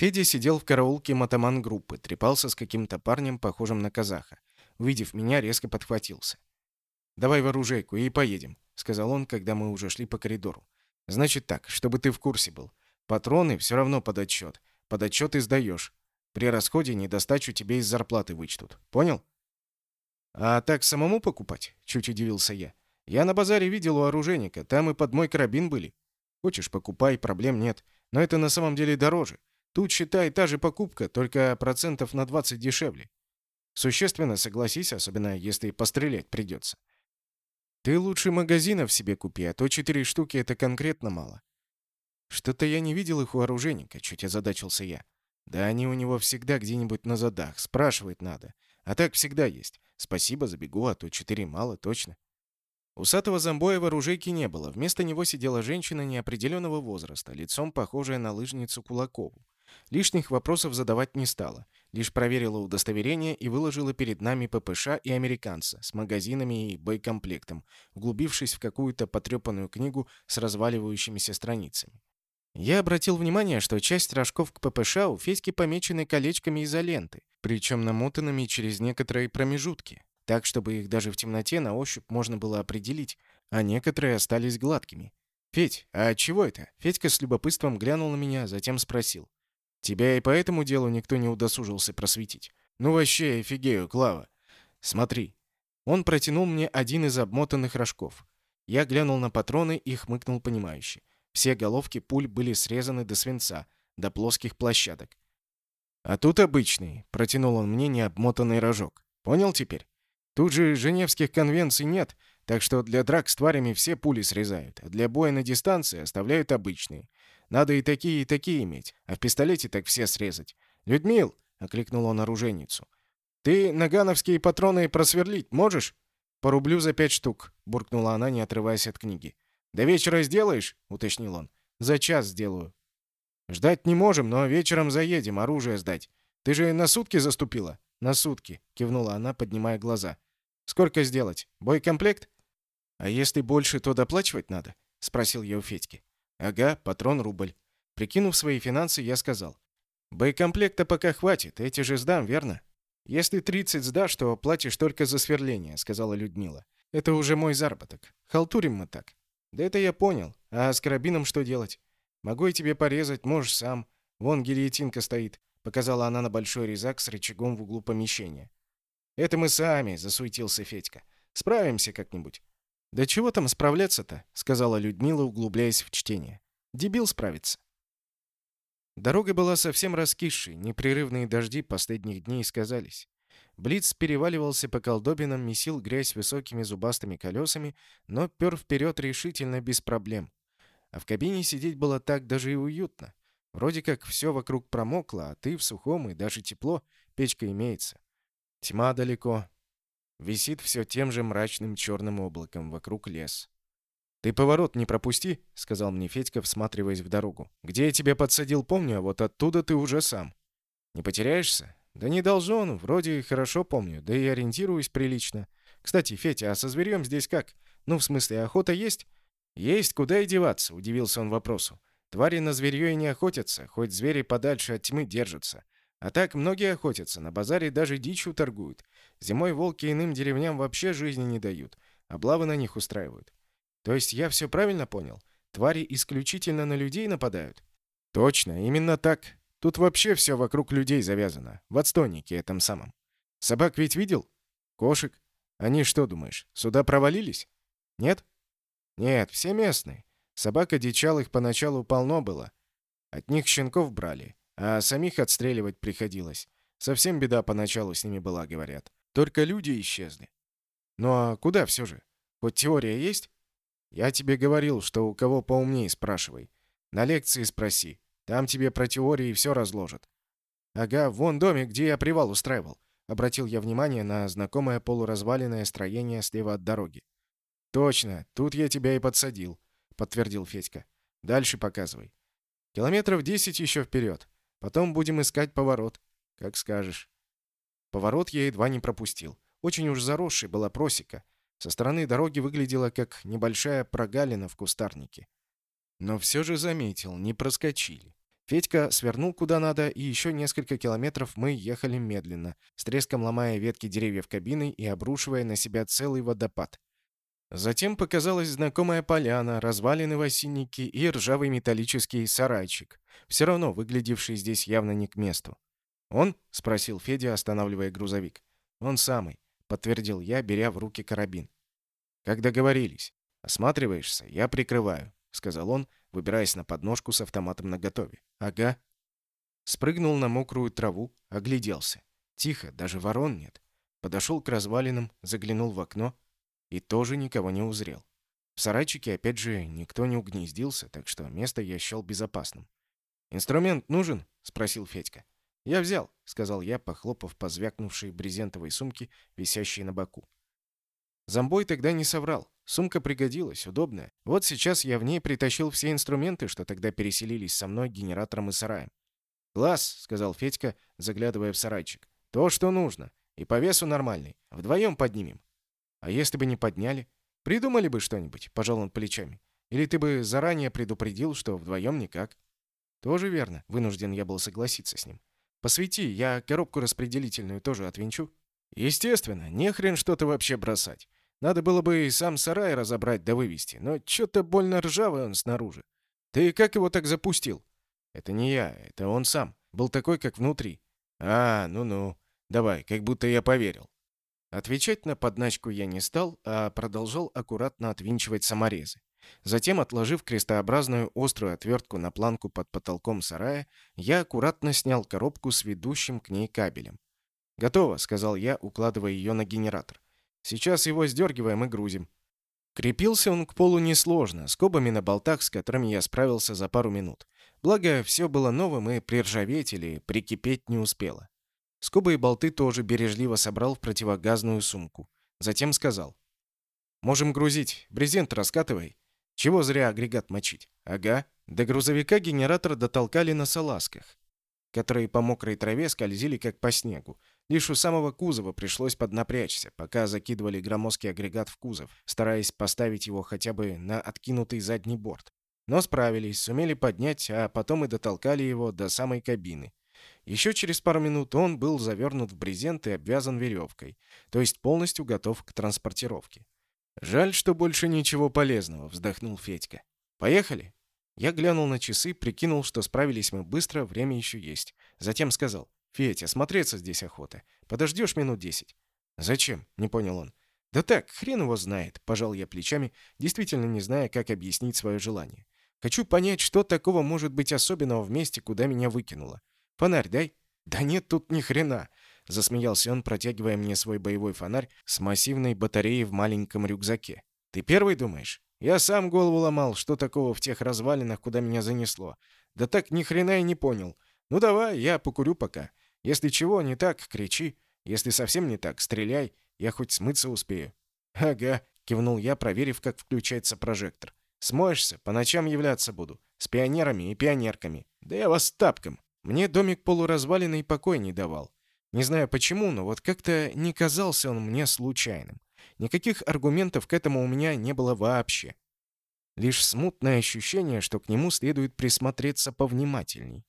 Федя сидел в караулке мотоман группы, трепался с каким-то парнем, похожим на казаха. Увидев меня, резко подхватился. «Давай в оружейку и поедем», — сказал он, когда мы уже шли по коридору. «Значит так, чтобы ты в курсе был. Патроны все равно под отчет. Под отчет и сдаешь. При расходе недостачу тебе из зарплаты вычтут. Понял?» «А так самому покупать?» — чуть удивился я. «Я на базаре видел у оружейника, там и под мой карабин были. Хочешь, покупай, проблем нет. Но это на самом деле дороже. Тут, считай, та же покупка, только процентов на 20 дешевле. Существенно, согласись, особенно если пострелять придется. Ты лучше магазинов себе купи, а то четыре штуки — это конкретно мало. Что-то я не видел их у оружейника, чуть озадачился я. Да они у него всегда где-нибудь на задах, спрашивать надо. А так всегда есть. Спасибо, забегу, а то четыре мало, точно. Усатого зомбоя в оружейке не было. Вместо него сидела женщина неопределенного возраста, лицом похожая на лыжницу Кулакову. Лишних вопросов задавать не стала. Лишь проверила удостоверение и выложила перед нами ППШ и американца с магазинами и боекомплектом, углубившись в какую-то потрепанную книгу с разваливающимися страницами. Я обратил внимание, что часть рожков к ППШ у Федьки помечены колечками изоленты, причем намотанными через некоторые промежутки, так, чтобы их даже в темноте на ощупь можно было определить, а некоторые остались гладкими. «Федь, а чего это?» Федька с любопытством глянул на меня, затем спросил. Тебя и по этому делу никто не удосужился просветить. Ну вообще, офигею, Клава. Смотри. Он протянул мне один из обмотанных рожков. Я глянул на патроны и хмыкнул понимающе. Все головки пуль были срезаны до свинца, до плоских площадок. А тут обычный, протянул он мне необмотанный рожок. Понял теперь? Тут же Женевских конвенций нет, так что для драк с тварями все пули срезают, а для боя на дистанции оставляют обычные. Надо и такие, и такие иметь, а в пистолете так все срезать. «Людмил!» — окликнул он оружейницу. «Ты нагановские патроны просверлить можешь?» «По рублю за пять штук», — буркнула она, не отрываясь от книги. «До вечера сделаешь?» — уточнил он. «За час сделаю». «Ждать не можем, но вечером заедем, оружие сдать. Ты же на сутки заступила?» «На сутки», — кивнула она, поднимая глаза. «Сколько сделать? Бойкомплект?» «А если больше, то доплачивать надо?» — спросил я у Федьки. «Ага, патрон рубль». Прикинув свои финансы, я сказал. «Боекомплекта пока хватит, эти же сдам, верно?» «Если 30 сдашь, то платишь только за сверление», — сказала Людмила. «Это уже мой заработок. Халтурим мы так». «Да это я понял. А с карабином что делать?» «Могу я тебе порезать, можешь сам. Вон гильотинка стоит», — показала она на большой резак с рычагом в углу помещения. «Это мы сами», — засуетился Федька. «Справимся как-нибудь». «Да чего там справляться-то?» — сказала Людмила, углубляясь в чтение. «Дебил справится». Дорога была совсем раскисшей, непрерывные дожди последних дней сказались. Блиц переваливался по колдобинам, месил грязь высокими зубастыми колесами, но пер вперед решительно без проблем. А в кабине сидеть было так даже и уютно. Вроде как все вокруг промокло, а ты в сухом и даже тепло, печка имеется. Тьма далеко, Висит все тем же мрачным черным облаком, вокруг лес. «Ты поворот не пропусти», — сказал мне Федька, всматриваясь в дорогу. «Где я тебя подсадил, помню, а вот оттуда ты уже сам. Не потеряешься?» «Да не должен, вроде хорошо помню, да и ориентируюсь прилично. Кстати, Федя, а со зверем здесь как? Ну, в смысле, охота есть?» «Есть, куда и деваться», — удивился он вопросу. «Твари на зверье и не охотятся, хоть звери подальше от тьмы держатся. А так многие охотятся, на базаре даже дичью торгуют. Зимой волки иным деревням вообще жизни не дают, облавы на них устраивают. То есть я все правильно понял? Твари исключительно на людей нападают? Точно, именно так. Тут вообще все вокруг людей завязано. В отстойнике этом самом. Собак ведь видел? Кошек? Они что, думаешь, сюда провалились? Нет? Нет, все местные. Собак одичалых поначалу полно было. От них щенков брали, а самих отстреливать приходилось. Совсем беда поначалу с ними была, говорят. Только люди исчезли. Ну а куда все же? Хоть теория есть? Я тебе говорил, что у кого поумнее спрашивай. На лекции спроси. Там тебе про теории все разложат. Ага, вон домик, где я привал устраивал. Обратил я внимание на знакомое полуразваленное строение слева от дороги. Точно, тут я тебя и подсадил, подтвердил Федька. Дальше показывай. Километров десять еще вперед. Потом будем искать поворот. Как скажешь. Поворот я едва не пропустил. Очень уж заросшей была просека. Со стороны дороги выглядела как небольшая прогалина в кустарнике. Но все же заметил, не проскочили. Федька свернул куда надо, и еще несколько километров мы ехали медленно, с треском ломая ветки деревьев кабины и обрушивая на себя целый водопад. Затем показалась знакомая поляна, развалины в осинники и ржавый металлический сарайчик, все равно выглядевший здесь явно не к месту. «Он?» — спросил Федя, останавливая грузовик. «Он самый», — подтвердил я, беря в руки карабин. «Как договорились. Осматриваешься, я прикрываю», — сказал он, выбираясь на подножку с автоматом наготове. «Ага». Спрыгнул на мокрую траву, огляделся. Тихо, даже ворон нет. Подошел к развалинам, заглянул в окно и тоже никого не узрел. В сарайчике, опять же, никто не угнездился, так что место я счел безопасным. «Инструмент нужен?» — спросил Федька. «Я взял», — сказал я, похлопав по звякнувшей брезентовой сумке, висящей на боку. Зомбой тогда не соврал. Сумка пригодилась, удобная. Вот сейчас я в ней притащил все инструменты, что тогда переселились со мной генератором и сараем. «Класс», — сказал Федька, заглядывая в сарайчик. «То, что нужно. И по весу нормальный. Вдвоем поднимем». «А если бы не подняли? Придумали бы что-нибудь», — пожал он плечами. «Или ты бы заранее предупредил, что вдвоем никак». «Тоже верно», — вынужден я был согласиться с ним. «Посвети, я коробку распределительную тоже отвинчу». «Естественно, не хрен что-то вообще бросать. Надо было бы и сам сарай разобрать да вывести, но что-то больно ржавый он снаружи. Ты как его так запустил? Это не я, это он сам. Был такой, как внутри. А, ну-ну. Давай, как будто я поверил. Отвечать на подначку я не стал, а продолжал аккуратно отвинчивать саморезы. Затем, отложив крестообразную острую отвертку на планку под потолком сарая, я аккуратно снял коробку с ведущим к ней кабелем. «Готово», — сказал я, укладывая ее на генератор. Сейчас его сдергиваем и грузим. Крепился он к полу несложно, скобами на болтах, с которыми я справился за пару минут. Благо, все было новым и приржаветь или прикипеть не успело. Скобы и болты тоже бережливо собрал в противогазную сумку. Затем сказал. «Можем грузить. Брезент раскатывай. Чего зря агрегат мочить? Ага. До грузовика генератор дотолкали на салазках, которые по мокрой траве скользили как по снегу, Лишь у самого кузова пришлось поднапрячься, пока закидывали громоздкий агрегат в кузов, стараясь поставить его хотя бы на откинутый задний борт. Но справились, сумели поднять, а потом и дотолкали его до самой кабины. Еще через пару минут он был завернут в брезент и обвязан веревкой, то есть полностью готов к транспортировке. «Жаль, что больше ничего полезного», — вздохнул Федька. «Поехали?» Я глянул на часы, прикинул, что справились мы быстро, время еще есть. Затем сказал, «Федя, смотреться здесь охота. Подождешь минут десять». «Зачем?» — не понял он. «Да так, хрен его знает», — пожал я плечами, действительно не зная, как объяснить свое желание. «Хочу понять, что такого может быть особенного в месте, куда меня выкинуло. Фонарь дай». «Да нет тут ни хрена», — засмеялся он, протягивая мне свой боевой фонарь с массивной батареей в маленьком рюкзаке. «Ты первый думаешь?» Я сам голову ломал, что такого в тех развалинах, куда меня занесло. Да так ни хрена и не понял. Ну давай, я покурю пока. Если чего не так, кричи. Если совсем не так, стреляй. Я хоть смыться успею». «Ага», — кивнул я, проверив, как включается прожектор. «Смоешься? По ночам являться буду. С пионерами и пионерками. Да я вас тапком». Мне домик полуразваленный покой не давал. Не знаю почему, но вот как-то не казался он мне случайным. Никаких аргументов к этому у меня не было вообще. Лишь смутное ощущение, что к нему следует присмотреться повнимательней.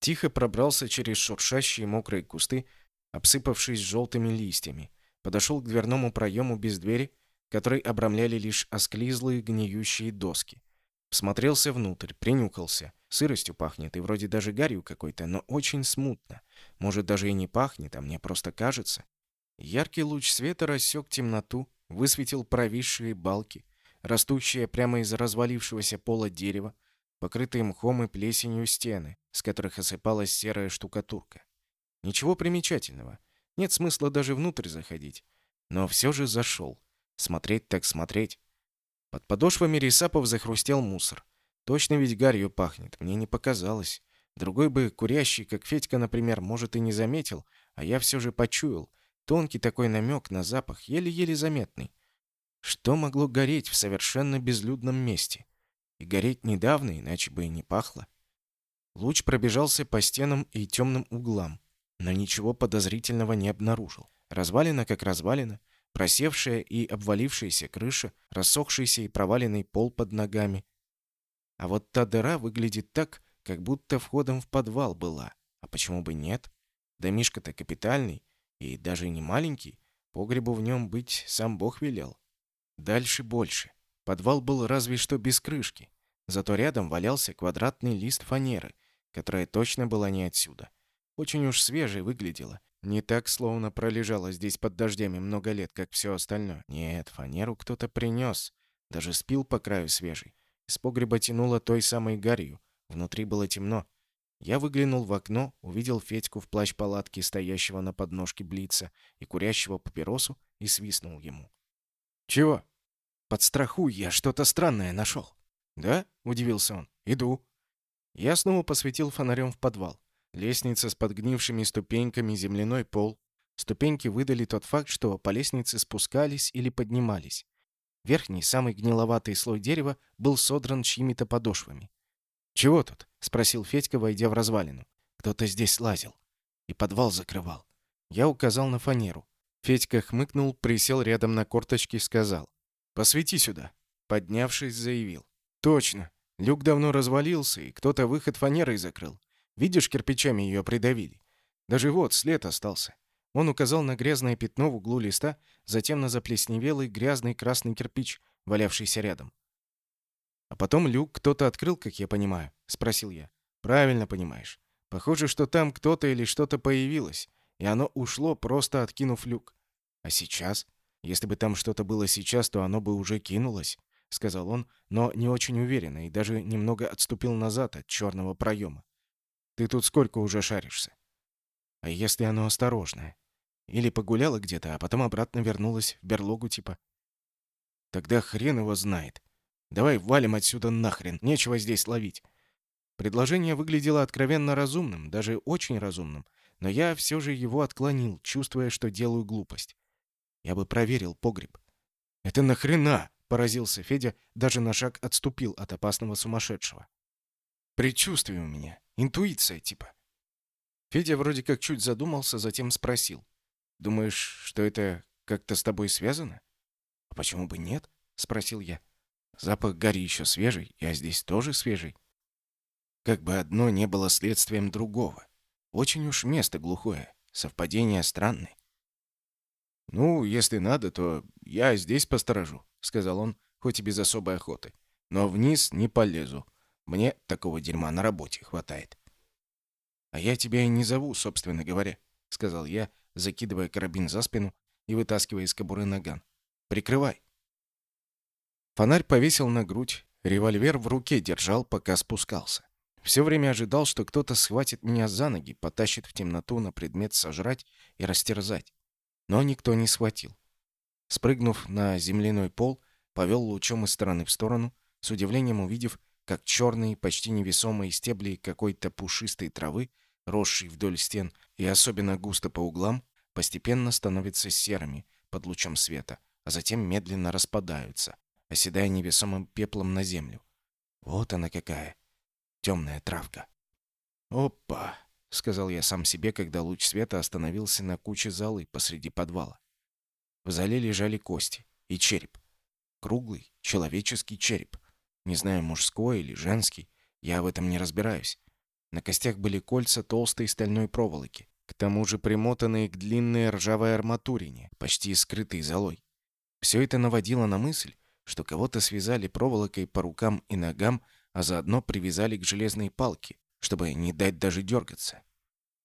Тихо пробрался через шуршащие мокрые кусты, обсыпавшись желтыми листьями. Подошел к дверному проему без двери, который обрамляли лишь осклизлые гниющие доски. Всмотрелся внутрь, принюхался. Сыростью пахнет и вроде даже гарью какой-то, но очень смутно. Может, даже и не пахнет, а мне просто кажется. Яркий луч света рассек темноту, высветил провисшие балки, растущие прямо из развалившегося пола дерева, покрытые мхом и плесенью стены, с которых осыпалась серая штукатурка. Ничего примечательного. Нет смысла даже внутрь заходить. Но все же зашел. Смотреть так смотреть. Под подошвами рисапов захрустел мусор. Точно ведь гарью пахнет, мне не показалось. Другой бы, курящий, как Федька, например, может и не заметил, а я все же почуял. Тонкий такой намек на запах, еле-еле заметный. Что могло гореть в совершенно безлюдном месте? И гореть недавно, иначе бы и не пахло. Луч пробежался по стенам и темным углам, но ничего подозрительного не обнаружил. Развалина как развалина, просевшая и обвалившаяся крыша, рассохшийся и проваленный пол под ногами. А вот та дыра выглядит так, как будто входом в подвал была. А почему бы нет? Домишко-то капитальный и даже не маленький. Погребу в нем быть сам Бог велел. Дальше больше. Подвал был разве что без крышки. Зато рядом валялся квадратный лист фанеры, которая точно была не отсюда. Очень уж свежей выглядела. Не так, словно пролежала здесь под дождями много лет, как все остальное. Нет, фанеру кто-то принес. Даже спил по краю свежий. Из погреба тянуло той самой гарью. Внутри было темно. Я выглянул в окно, увидел Федьку в плащ-палатке, стоящего на подножке блица и курящего папиросу, и свистнул ему. «Чего?» «Под страху я что-то странное нашел». «Да?» — удивился он. «Иду». Я снова посветил фонарем в подвал. Лестница с подгнившими ступеньками, земляной пол. Ступеньки выдали тот факт, что по лестнице спускались или поднимались. Верхний, самый гниловатый слой дерева был содран чьими-то подошвами. «Чего тут?» — спросил Федька, войдя в развалину. «Кто-то здесь лазил. И подвал закрывал». Я указал на фанеру. Федька хмыкнул, присел рядом на корточки и сказал. «Посвети сюда». Поднявшись, заявил. «Точно. Люк давно развалился, и кто-то выход фанерой закрыл. Видишь, кирпичами ее придавили. Даже вот след остался. Он указал на грязное пятно в углу листа, затем на заплесневелый грязный красный кирпич, валявшийся рядом. «А потом люк кто-то открыл, как я понимаю?» — спросил я. «Правильно понимаешь. Похоже, что там кто-то или что-то появилось, и оно ушло, просто откинув люк. А сейчас? Если бы там что-то было сейчас, то оно бы уже кинулось», — сказал он, но не очень уверенно и даже немного отступил назад от черного проема. «Ты тут сколько уже шаришься?» «А если оно осторожное?» Или погуляла где-то, а потом обратно вернулась в берлогу типа. Тогда хрен его знает. Давай валим отсюда нахрен, нечего здесь ловить. Предложение выглядело откровенно разумным, даже очень разумным, но я все же его отклонил, чувствуя, что делаю глупость. Я бы проверил погреб. «Это нахрена?» — поразился Федя, даже на шаг отступил от опасного сумасшедшего. «Предчувствие у меня, интуиция типа». Федя вроде как чуть задумался, затем спросил. Думаешь, что это как-то с тобой связано? А почему бы нет? спросил я. Запах гари еще свежий, я здесь тоже свежий. Как бы одно не было следствием другого. Очень уж место глухое, совпадение странное. Ну, если надо, то я здесь посторожу, сказал он, хоть и без особой охоты. Но вниз не полезу. Мне такого дерьма на работе хватает. А я тебя и не зову, собственно говоря, сказал я, закидывая карабин за спину и вытаскивая из кобуры наган. «Прикрывай!» Фонарь повесил на грудь, револьвер в руке держал, пока спускался. Все время ожидал, что кто-то схватит меня за ноги, потащит в темноту на предмет сожрать и растерзать. Но никто не схватил. Спрыгнув на земляной пол, повел лучом из стороны в сторону, с удивлением увидев, как черные, почти невесомые стебли какой-то пушистой травы росшие вдоль стен и особенно густо по углам, постепенно становятся серыми под лучом света, а затем медленно распадаются, оседая невесомым пеплом на землю. Вот она какая, темная травка. «Опа!» — сказал я сам себе, когда луч света остановился на куче золы посреди подвала. В зале лежали кости и череп. Круглый, человеческий череп. Не знаю, мужской или женский, я в этом не разбираюсь. На костях были кольца толстой стальной проволоки, к тому же примотанные к длинной ржавой арматурине, почти скрытой золой. Все это наводило на мысль, что кого-то связали проволокой по рукам и ногам, а заодно привязали к железной палке, чтобы не дать даже дергаться.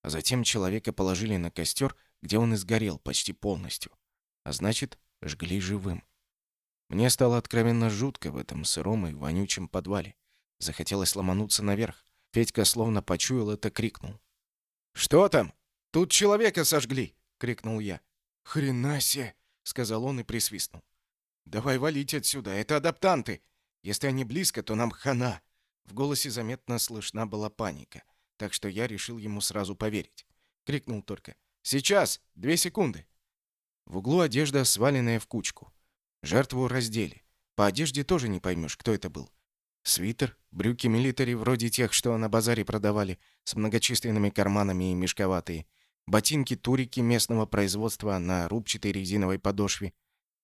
А затем человека положили на костер, где он изгорел почти полностью. А значит, жгли живым. Мне стало откровенно жутко в этом сыром и вонючем подвале. Захотелось ломануться наверх, Федька словно почуял это, крикнул. «Что там? Тут человека сожгли!» — крикнул я. «Хрена себе!» — сказал он и присвистнул. «Давай валить отсюда, это адаптанты! Если они близко, то нам хана!» В голосе заметно слышна была паника, так что я решил ему сразу поверить. Крикнул только. «Сейчас! Две секунды!» В углу одежда, сваленная в кучку. Жертву раздели. По одежде тоже не поймешь, кто это был. Свитер, брюки милитари вроде тех, что на базаре продавали, с многочисленными карманами и мешковатые. Ботинки-турики местного производства на рубчатой резиновой подошве.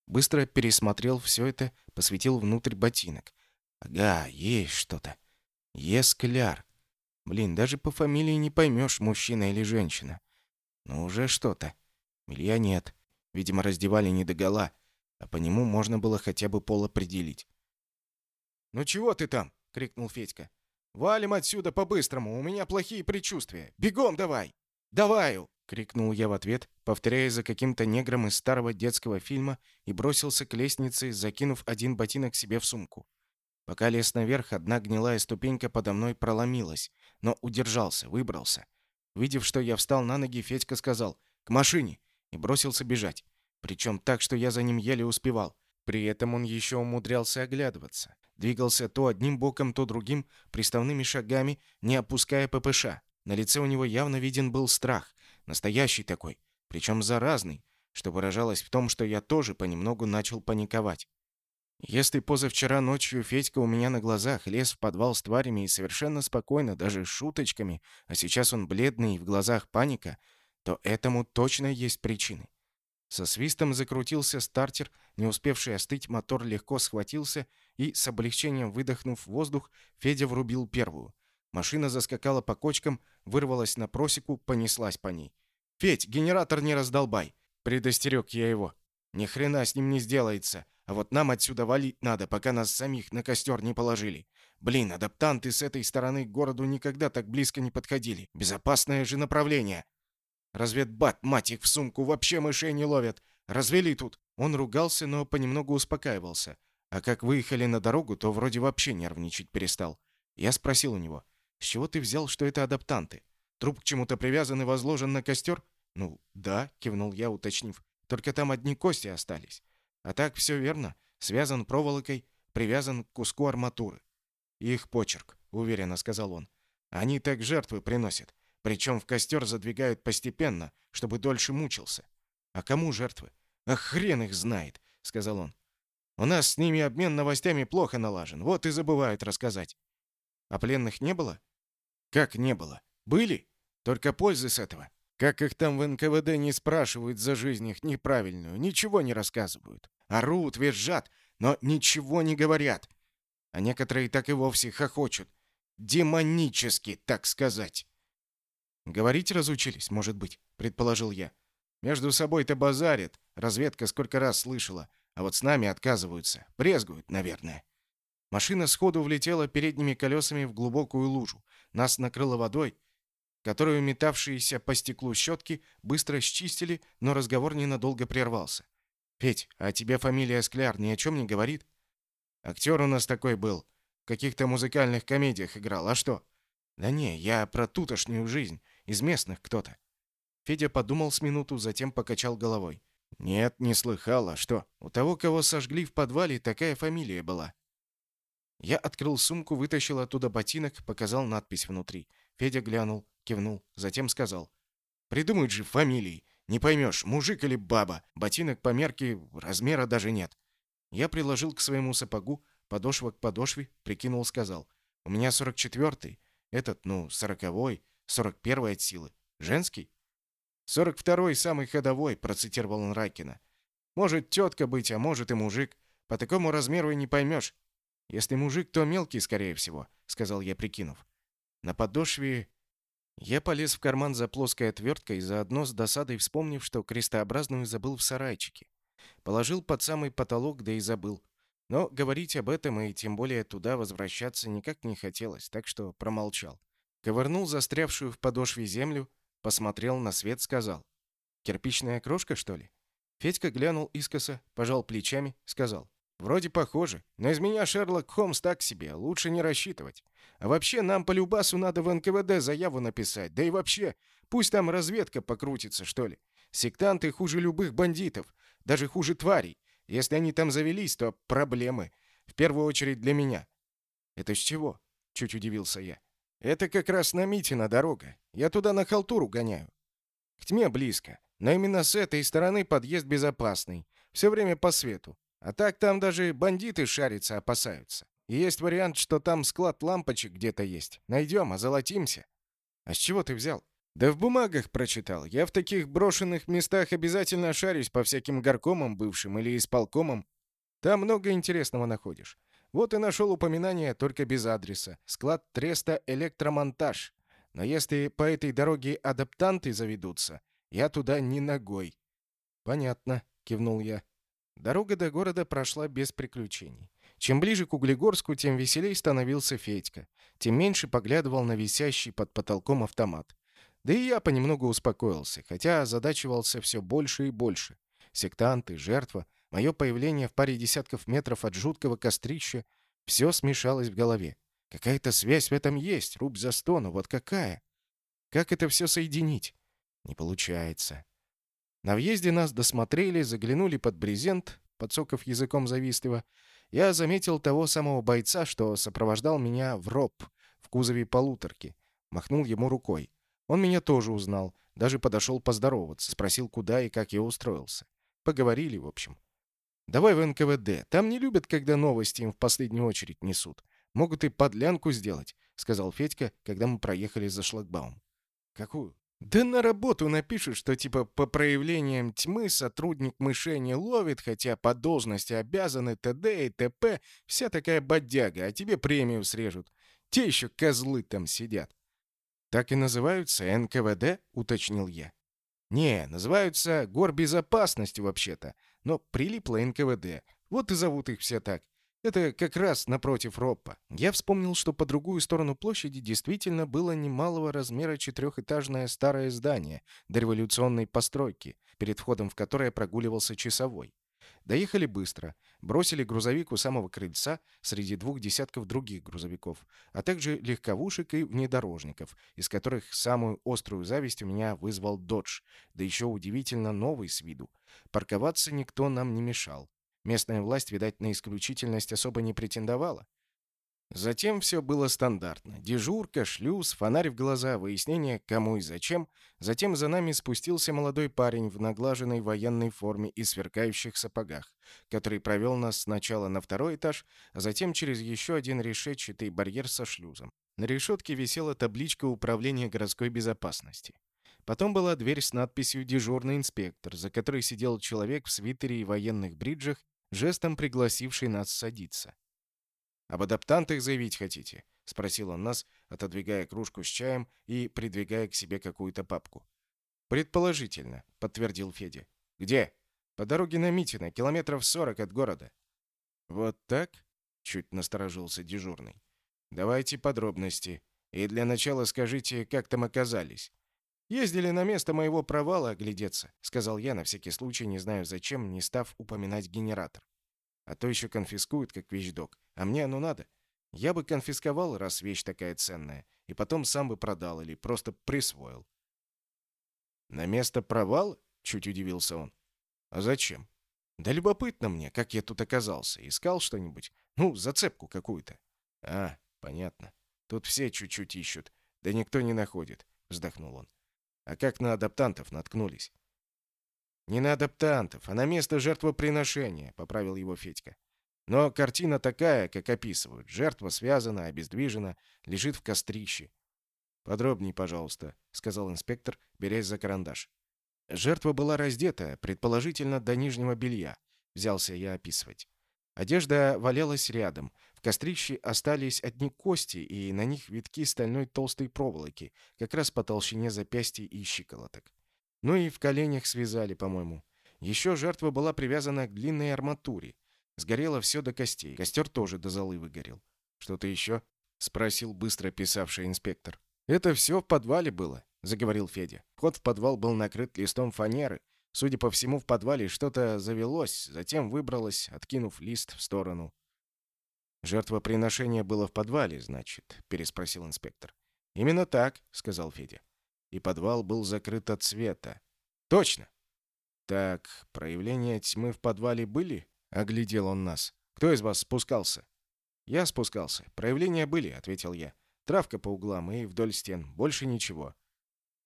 Быстро пересмотрел все это, посветил внутрь ботинок. Ага, есть что-то. Ескляр. Блин, даже по фамилии не поймешь, мужчина или женщина. Ну, уже что-то. Илья нет. Видимо, раздевали не догола, а по нему можно было хотя бы пол определить. «Ну чего ты там?» — крикнул Федька. «Валим отсюда по-быстрому, у меня плохие предчувствия. Бегом давай!» «Даваю!» — крикнул я в ответ, повторяя за каким-то негром из старого детского фильма и бросился к лестнице, закинув один ботинок себе в сумку. Пока лез наверх, одна гнилая ступенька подо мной проломилась, но удержался, выбрался. Увидев, что я встал на ноги, Федька сказал «К машине!» и бросился бежать. Причем так, что я за ним еле успевал. При этом он еще умудрялся оглядываться. Двигался то одним боком, то другим, приставными шагами, не опуская ППШ. На лице у него явно виден был страх. Настоящий такой. Причем заразный, что выражалось в том, что я тоже понемногу начал паниковать. Если позавчера ночью Федька у меня на глазах лез в подвал с тварями и совершенно спокойно, даже шуточками, а сейчас он бледный и в глазах паника, то этому точно есть причины. Со свистом закрутился стартер, не успевший остыть, мотор легко схватился, и, с облегчением выдохнув воздух, Федя врубил первую. Машина заскакала по кочкам, вырвалась на просеку, понеслась по ней. «Федь, генератор не раздолбай!» — предостерег я его. «Ни хрена с ним не сделается!» А вот нам отсюда валить надо, пока нас самих на костер не положили. Блин, адаптанты с этой стороны к городу никогда так близко не подходили. Безопасное же направление. Разведбат, мать их в сумку, вообще мышей не ловят. Развели тут. Он ругался, но понемногу успокаивался. А как выехали на дорогу, то вроде вообще нервничать перестал. Я спросил у него, с чего ты взял, что это адаптанты? Труп к чему-то привязан и возложен на костер? Ну, да, кивнул я, уточнив. Только там одни кости остались. А так все верно. Связан проволокой, привязан к куску арматуры. Их почерк, уверенно сказал он. Они так жертвы приносят. Причем в костер задвигают постепенно, чтобы дольше мучился. А кому жертвы? А хрен их знает, сказал он. У нас с ними обмен новостями плохо налажен, вот и забывают рассказать. А пленных не было? Как не было? Были? Только пользы с этого. Как их там в НКВД не спрашивают за жизнь их неправильную, ничего не рассказывают. Орут, визжат, но ничего не говорят. А некоторые так и вовсе хохочут. Демонически, так сказать. «Говорить разучились, может быть», — предположил я. «Между собой-то базарят, разведка сколько раз слышала, а вот с нами отказываются, брезгуют, наверное». Машина сходу влетела передними колесами в глубокую лужу. Нас накрыло водой, которую метавшиеся по стеклу щетки быстро счистили, но разговор ненадолго прервался. «Петь, а тебе фамилия Скляр ни о чем не говорит?» «Актер у нас такой был. В каких-то музыкальных комедиях играл. А что?» «Да не, я про тутошнюю жизнь. Из местных кто-то». Федя подумал с минуту, затем покачал головой. «Нет, не слыхал. А что? У того, кого сожгли в подвале, такая фамилия была». Я открыл сумку, вытащил оттуда ботинок, показал надпись внутри. Федя глянул, кивнул, затем сказал. «Придумают же фамилии. Не поймешь, мужик или баба. Ботинок по мерке размера даже нет». Я приложил к своему сапогу, подошва к подошве, прикинул, сказал. «У меня сорок четвертый, этот, ну, сороковой, сорок первый от силы. Женский?» «Сорок второй самый ходовой», — процитировал он Райкина. «Может тетка быть, а может и мужик. По такому размеру и не поймешь. Если мужик, то мелкий, скорее всего», — сказал я, прикинув. На подошве я полез в карман за плоской отверткой, заодно с досадой вспомнив, что крестообразную забыл в сарайчике. Положил под самый потолок, да и забыл. Но говорить об этом и тем более туда возвращаться никак не хотелось, так что промолчал. Ковырнул застрявшую в подошве землю, посмотрел на свет, сказал. «Кирпичная крошка, что ли?» Федька глянул искоса, пожал плечами, сказал. Вроде похоже, но из меня Шерлок Холмс так себе, лучше не рассчитывать. А вообще нам по Любасу надо в НКВД заяву написать, да и вообще, пусть там разведка покрутится, что ли. Сектанты хуже любых бандитов, даже хуже тварей. Если они там завелись, то проблемы. В первую очередь для меня. Это с чего? Чуть удивился я. Это как раз на Митина дорога. Я туда на халтуру гоняю. К тьме близко, но именно с этой стороны подъезд безопасный. Все время по свету. А так там даже бандиты шариться опасаются. И есть вариант, что там склад лампочек где-то есть. Найдем, озолотимся. А с чего ты взял? Да в бумагах прочитал. Я в таких брошенных местах обязательно шарюсь по всяким горкомам бывшим или исполкомам. Там много интересного находишь. Вот и нашел упоминание, только без адреса. Склад Треста Электромонтаж. Но если по этой дороге адаптанты заведутся, я туда ни ногой». «Понятно», — кивнул я. Дорога до города прошла без приключений. Чем ближе к Углегорску, тем веселей становился Федька, тем меньше поглядывал на висящий под потолком автомат. Да и я понемногу успокоился, хотя озадачивался все больше и больше. Сектанты, жертва, мое появление в паре десятков метров от жуткого кострища — все смешалось в голове. Какая-то связь в этом есть, рубь за сто, но вот какая? Как это все соединить? Не получается. На въезде нас досмотрели, заглянули под брезент, подсоков языком завистливо. Я заметил того самого бойца, что сопровождал меня в роб в кузове полуторки. Махнул ему рукой. Он меня тоже узнал, даже подошел поздороваться, спросил, куда и как я устроился. Поговорили, в общем. «Давай в НКВД. Там не любят, когда новости им в последнюю очередь несут. Могут и подлянку сделать», — сказал Федька, когда мы проехали за шлагбаум. «Какую?» Да на работу напишут, что типа по проявлениям тьмы сотрудник мышей ловит, хотя по должности обязаны т.д. и т.п. Вся такая бодяга, а тебе премию срежут. Те еще козлы там сидят. Так и называются НКВД, уточнил я. Не, называются горбезопасностью вообще-то, но прилипло НКВД. Вот и зовут их все так. Это как раз напротив Роппа. Я вспомнил, что по другую сторону площади действительно было немалого размера четырехэтажное старое здание дореволюционной постройки, перед входом в которое прогуливался часовой. Доехали быстро, бросили грузовик у самого крыльца среди двух десятков других грузовиков, а также легковушек и внедорожников, из которых самую острую зависть у меня вызвал «Додж», да еще удивительно новый с виду. Парковаться никто нам не мешал. Местная власть, видать, на исключительность особо не претендовала. Затем все было стандартно. Дежурка, шлюз, фонарь в глаза, выяснение, кому и зачем. Затем за нами спустился молодой парень в наглаженной военной форме и сверкающих сапогах, который провел нас сначала на второй этаж, а затем через еще один решетчатый барьер со шлюзом. На решетке висела табличка Управления городской безопасности. Потом была дверь с надписью «Дежурный инспектор», за которой сидел человек в свитере и военных бриджах жестом пригласивший нас садиться. «Об адаптантах заявить хотите?» — спросил он нас, отодвигая кружку с чаем и придвигая к себе какую-то папку. «Предположительно», — подтвердил Федя. «Где?» «По дороге на Митино, километров сорок от города». «Вот так?» — чуть насторожился дежурный. «Давайте подробности. И для начала скажите, как там оказались. «Ездили на место моего провала оглядеться», — сказал я, на всякий случай, не знаю зачем, не став упоминать генератор. «А то еще конфискуют, как вещдок. А мне оно надо. Я бы конфисковал, раз вещь такая ценная, и потом сам бы продал или просто присвоил». «На место провала?» — чуть удивился он. «А зачем?» «Да любопытно мне, как я тут оказался. Искал что-нибудь? Ну, зацепку какую-то». «А, понятно. Тут все чуть-чуть ищут. Да никто не находит», — вздохнул он. А как на адаптантов наткнулись? Не на адаптантов, а на место жертвоприношения, поправил его Федька. Но картина такая, как описывают. Жертва связана, обездвижена, лежит в кострище. Подробней, пожалуйста, сказал инспектор, берясь за карандаш. Жертва была раздета, предположительно до нижнего белья, взялся я описывать. Одежда валялась рядом. В кострище остались одни кости, и на них витки стальной толстой проволоки, как раз по толщине запястья и щиколоток. Ну и в коленях связали, по-моему. Еще жертва была привязана к длинной арматуре. Сгорело все до костей. Костер тоже до золы выгорел. «Что-то еще?» — спросил быстро писавший инспектор. «Это все в подвале было», — заговорил Федя. Вход в подвал был накрыт листом фанеры, Судя по всему, в подвале что-то завелось, затем выбралось, откинув лист в сторону. «Жертвоприношение было в подвале, значит?» — переспросил инспектор. «Именно так», — сказал Федя. «И подвал был закрыт от света». «Точно!» «Так, проявления тьмы в подвале были?» — оглядел он нас. «Кто из вас спускался?» «Я спускался. Проявления были», — ответил я. «Травка по углам и вдоль стен. Больше ничего».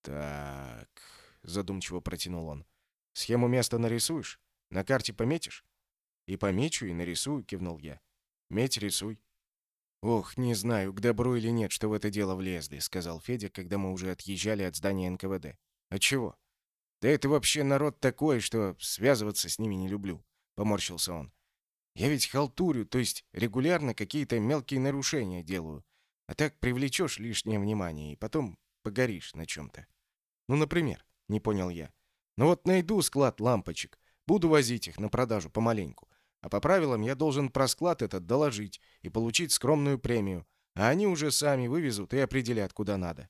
«Так...» — задумчиво протянул он. Схему места нарисуешь? На карте пометишь? И помечу, и нарисую, кивнул я. Меть рисуй. Ох, не знаю, к добру или нет, что в это дело влезли, сказал Федя, когда мы уже отъезжали от здания НКВД. А чего? Да это вообще народ такой, что связываться с ними не люблю, поморщился он. Я ведь халтурю, то есть регулярно какие-то мелкие нарушения делаю. А так привлечешь лишнее внимание, и потом погоришь на чем-то. Ну, например, не понял я. Ну вот найду склад лампочек, буду возить их на продажу помаленьку. А по правилам я должен про склад этот доложить и получить скромную премию, а они уже сами вывезут и определят, куда надо.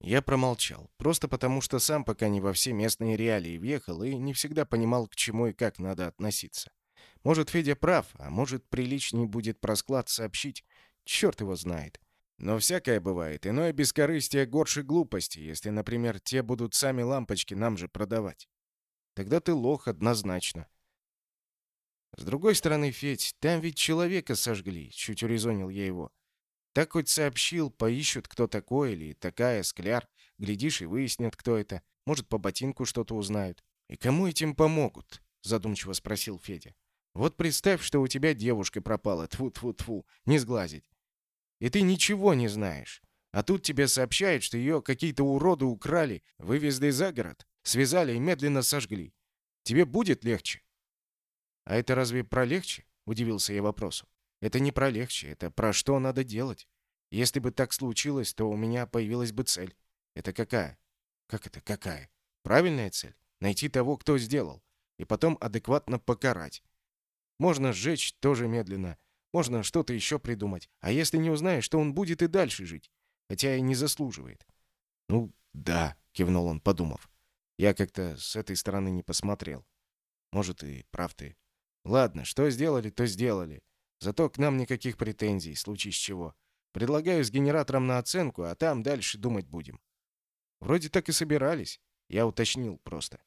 Я промолчал, просто потому что сам пока не во все местные реалии въехал и не всегда понимал, к чему и как надо относиться. Может, Федя прав, а может, приличнее будет про склад сообщить. Черт его знает. Но всякое бывает. Иное бескорыстие горше глупости, если, например, те будут сами лампочки нам же продавать. Тогда ты лох однозначно. С другой стороны, Федь, там ведь человека сожгли, чуть урезонил я его. Так хоть сообщил, поищут, кто такой или такая, скляр. Глядишь и выяснят, кто это. Может, по ботинку что-то узнают. «И кому этим помогут?» — задумчиво спросил Федя. «Вот представь, что у тебя девушка пропала. Тфу-тфу-тфу. Не сглазить. И ты ничего не знаешь. А тут тебе сообщают, что ее какие-то уроды украли, вывезли за город, связали и медленно сожгли. Тебе будет легче?» «А это разве про легче?» — удивился я вопросу. Это не про легче, это про что надо делать. Если бы так случилось, то у меня появилась бы цель. Это какая? Как это какая? Правильная цель. Найти того, кто сделал. И потом адекватно покарать. Можно сжечь тоже медленно. Можно что-то еще придумать. А если не узнаешь, то он будет и дальше жить. Хотя и не заслуживает. Ну, да, кивнул он, подумав. Я как-то с этой стороны не посмотрел. Может, и прав ты. Ладно, что сделали, то сделали. Зато к нам никаких претензий, случись чего. Предлагаю с генератором на оценку, а там дальше думать будем. Вроде так и собирались. Я уточнил просто.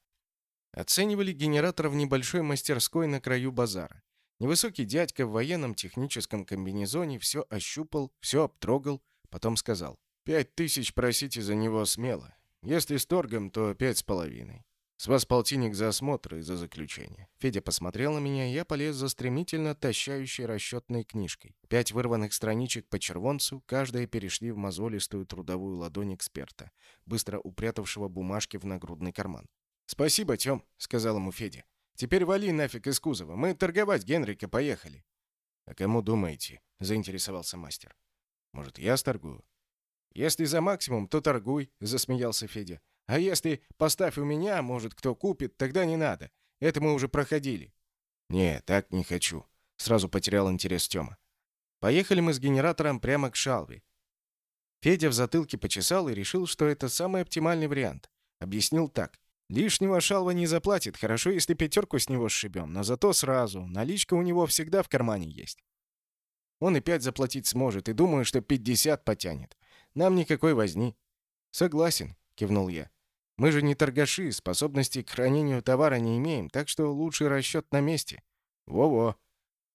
Оценивали генератор в небольшой мастерской на краю базара. Невысокий дядька в военном техническом комбинезоне все ощупал, все обтрогал, потом сказал. «Пять тысяч просите за него смело. Если с торгом, то пять с половиной. С вас полтинник за осмотр и за заключение. Федя посмотрел на меня, и я полез за стремительно тащающей расчетной книжкой. Пять вырванных страничек по червонцу, каждая перешли в мозолистую трудовую ладонь эксперта, быстро упрятавшего бумажки в нагрудный карман. «Спасибо, Тём», — сказал ему Федя. «Теперь вали нафиг из кузова. Мы торговать, Генрика, поехали». «А кому думаете?» — заинтересовался мастер. «Может, я сторгую?» «Если за максимум, то торгуй», — засмеялся Федя. А если поставь у меня, может, кто купит, тогда не надо. Это мы уже проходили». «Не, так не хочу», — сразу потерял интерес Тёма. Поехали мы с генератором прямо к Шалве. Федя в затылке почесал и решил, что это самый оптимальный вариант. Объяснил так. «Лишнего Шалва не заплатит, хорошо, если пятерку с него сшибем, но зато сразу. Наличка у него всегда в кармане есть. Он и пять заплатить сможет, и думаю, что пятьдесят потянет. Нам никакой возни». «Согласен», — кивнул я. Мы же не торгаши, способности к хранению товара не имеем, так что лучший расчет на месте. Во-во.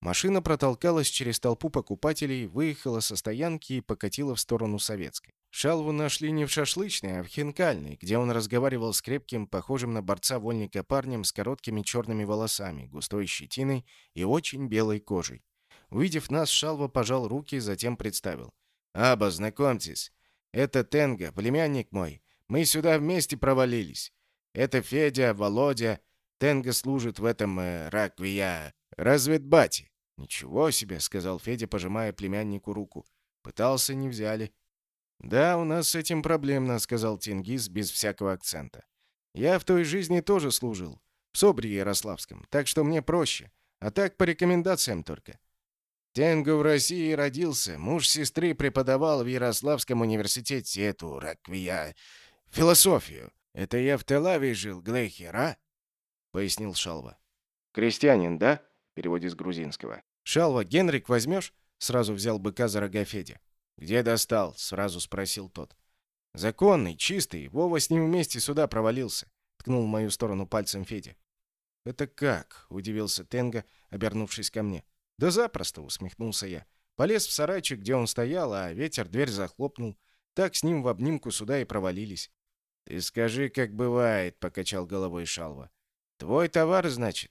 Машина протолкалась через толпу покупателей, выехала со стоянки и покатила в сторону Советской. Шалву нашли не в шашлычной, а в хинкальной, где он разговаривал с крепким, похожим на борца вольника парнем с короткими черными волосами, густой щетиной и очень белой кожей. Увидев нас, Шалва пожал руки, затем представил. «Аба, знакомьтесь, это Тенга, племянник мой. Мы сюда вместе провалились. Это Федя, Володя. Тенга служит в этом э, Раквия разведбате. Ничего себе, сказал Федя, пожимая племяннику руку. Пытался, не взяли. Да, у нас с этим проблемно, сказал Тенгиз без всякого акцента. Я в той жизни тоже служил. В Собре Ярославском. Так что мне проще. А так по рекомендациям только. Тенгу в России родился. Муж сестры преподавал в Ярославском университете эту раквия Философию. Это я в Телаве жил, Глейхер, а?» — пояснил Шалва. «Крестьянин, да?» — переводе с грузинского. «Шалва, Генрик возьмешь?» — сразу взял быка за рога Федя. «Где достал?» — сразу спросил тот. «Законный, чистый. Вова с ним вместе сюда провалился», — ткнул в мою сторону пальцем Федя. «Это как?» — удивился Тенга, обернувшись ко мне. «Да запросто», — усмехнулся я. Полез в сарайчик, где он стоял, а ветер дверь захлопнул. Так с ним в обнимку сюда и провалились. «Ты скажи, как бывает», — покачал головой Шалва. «Твой товар, значит?»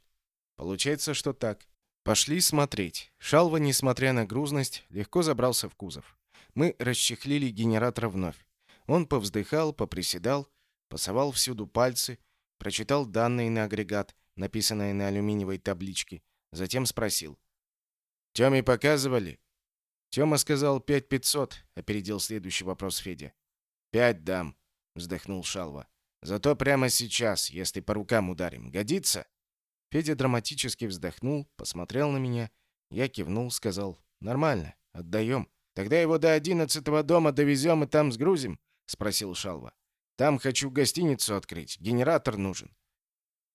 «Получается, что так». Пошли смотреть. Шалва, несмотря на грузность, легко забрался в кузов. Мы расчехлили генератор вновь. Он повздыхал, поприседал, пасовал всюду пальцы, прочитал данные на агрегат, написанные на алюминиевой табличке, затем спросил. «Тёме показывали?» Тёма сказал «пять пятьсот», — опередил следующий вопрос Федя. «Пять дам», — вздохнул Шалва. «Зато прямо сейчас, если по рукам ударим, годится?» Федя драматически вздохнул, посмотрел на меня. Я кивнул, сказал «Нормально, отдаем». «Тогда его до одиннадцатого дома довезем и там сгрузим?» — спросил Шалва. «Там хочу гостиницу открыть, генератор нужен».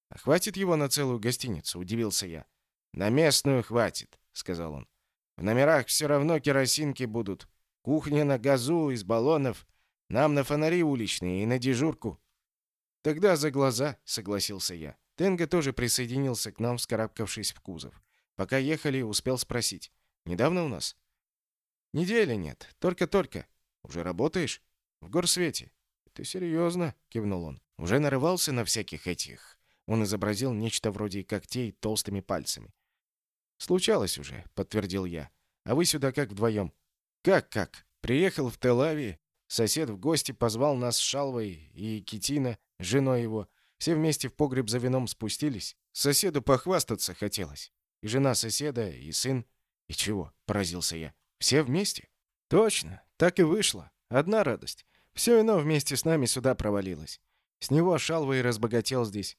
«А хватит его на целую гостиницу?» — удивился я. «На местную хватит», — сказал он. «В номерах все равно керосинки будут. Кухня на газу, из баллонов. Нам на фонари уличные и на дежурку». «Тогда за глаза», — согласился я. Тенга тоже присоединился к нам, вскарабкавшись в кузов. Пока ехали, успел спросить. «Недавно у нас?» «Недели нет. Только-только. Уже работаешь?» «В горсвете». «Ты серьезно?» — кивнул он. «Уже нарывался на всяких этих он изобразил нечто вроде когтей толстыми пальцами. «Случалось уже», — подтвердил я. «А вы сюда как вдвоем?» «Как-как? Приехал в Тель-Ави. Сосед в гости позвал нас с Шалвой и Китина, женой его. Все вместе в погреб за вином спустились. Соседу похвастаться хотелось. И жена соседа, и сын. И чего?» — поразился я. «Все вместе?» «Точно. Так и вышло. Одна радость. Все вино вместе с нами сюда провалилось. С него Шалва и разбогател здесь.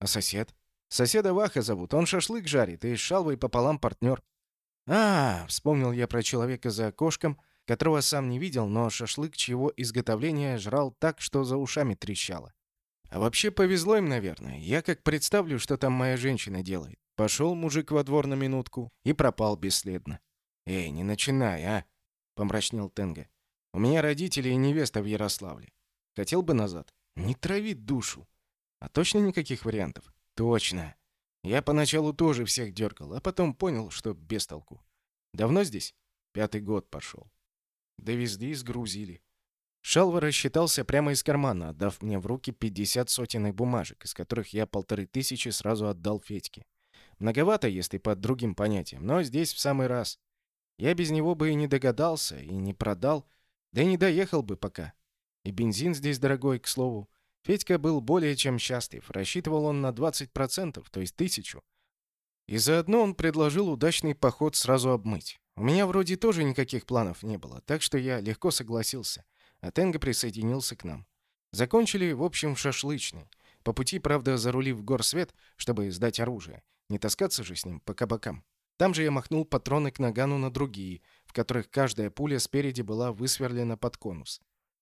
А сосед? Соседа Ваха зовут, он шашлык жарит и с шалвой пополам партнер. А, вспомнил я про человека за окошком, которого сам не видел, но шашлык чьего изготовления жрал так, что за ушами трещало. А вообще повезло им, наверное. Я как представлю, что там моя женщина делает. Пошел мужик во двор на минутку и пропал бесследно. «Эй, не начинай, а!» — помрачнел Тенга. «У меня родители и невеста в Ярославле. Хотел бы назад. Не трави душу. А точно никаких вариантов? Точно. Я поначалу тоже всех дергал, а потом понял, что без толку. Давно здесь? Пятый год пошел. Довезли и сгрузили. Шалва рассчитался прямо из кармана, отдав мне в руки 50 сотенных бумажек, из которых я полторы тысячи сразу отдал Федьке. Многовато, если по другим понятиям, но здесь в самый раз. Я без него бы и не догадался, и не продал, да и не доехал бы пока. И бензин здесь дорогой, к слову. Федька был более чем счастлив. Рассчитывал он на 20%, то есть тысячу. И заодно он предложил удачный поход сразу обмыть. У меня вроде тоже никаких планов не было, так что я легко согласился. А Тенго присоединился к нам. Закончили, в общем, в шашлычной. По пути, правда, зарулив в горсвет, чтобы сдать оружие. Не таскаться же с ним по кабакам. Там же я махнул патроны к нагану на другие, в которых каждая пуля спереди была высверлена под конус.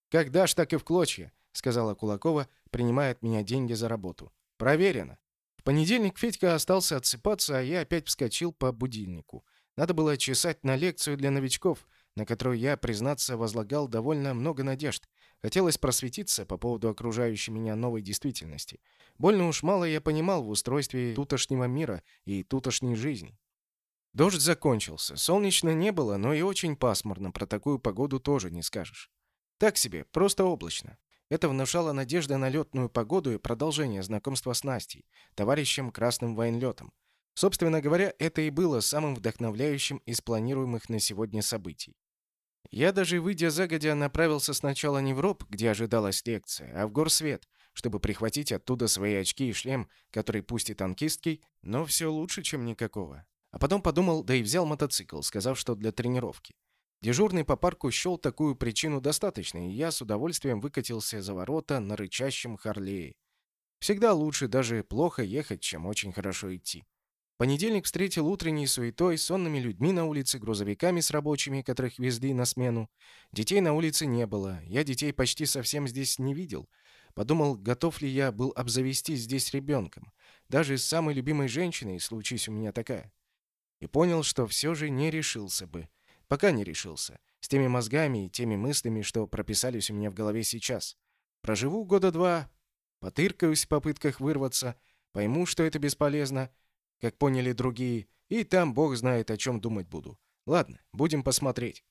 Как дашь, так и в клочья сказала Кулакова, принимая от меня деньги за работу. Проверено. В понедельник Федька остался отсыпаться, а я опять вскочил по будильнику. Надо было чесать на лекцию для новичков, на которую я, признаться, возлагал довольно много надежд. Хотелось просветиться по поводу окружающей меня новой действительности. Больно уж мало я понимал в устройстве тутошнего мира и тутошней жизни. Дождь закончился. Солнечно не было, но и очень пасмурно. Про такую погоду тоже не скажешь. Так себе, просто облачно. Это внушало надежды на летную погоду и продолжение знакомства с Настей, товарищем красным военлетом. Собственно говоря, это и было самым вдохновляющим из планируемых на сегодня событий. Я даже, выйдя загодя, направился сначала не в роб, где ожидалась лекция, а в горсвет, чтобы прихватить оттуда свои очки и шлем, который пусть и танкистский, но все лучше, чем никакого. А потом подумал, да и взял мотоцикл, сказав, что для тренировки. Дежурный по парку счел такую причину достаточной, и я с удовольствием выкатился за ворота на рычащем Харлее. Всегда лучше даже плохо ехать, чем очень хорошо идти. Понедельник встретил утренней суетой, сонными людьми на улице, грузовиками с рабочими, которых везли на смену. Детей на улице не было. Я детей почти совсем здесь не видел. Подумал, готов ли я был обзавестись здесь ребенком. Даже с самой любимой женщиной, случись у меня такая. И понял, что все же не решился бы. Пока не решился. С теми мозгами и теми мыслями, что прописались у меня в голове сейчас. Проживу года два, потыркаюсь в попытках вырваться, пойму, что это бесполезно, как поняли другие, и там бог знает, о чем думать буду. Ладно, будем посмотреть.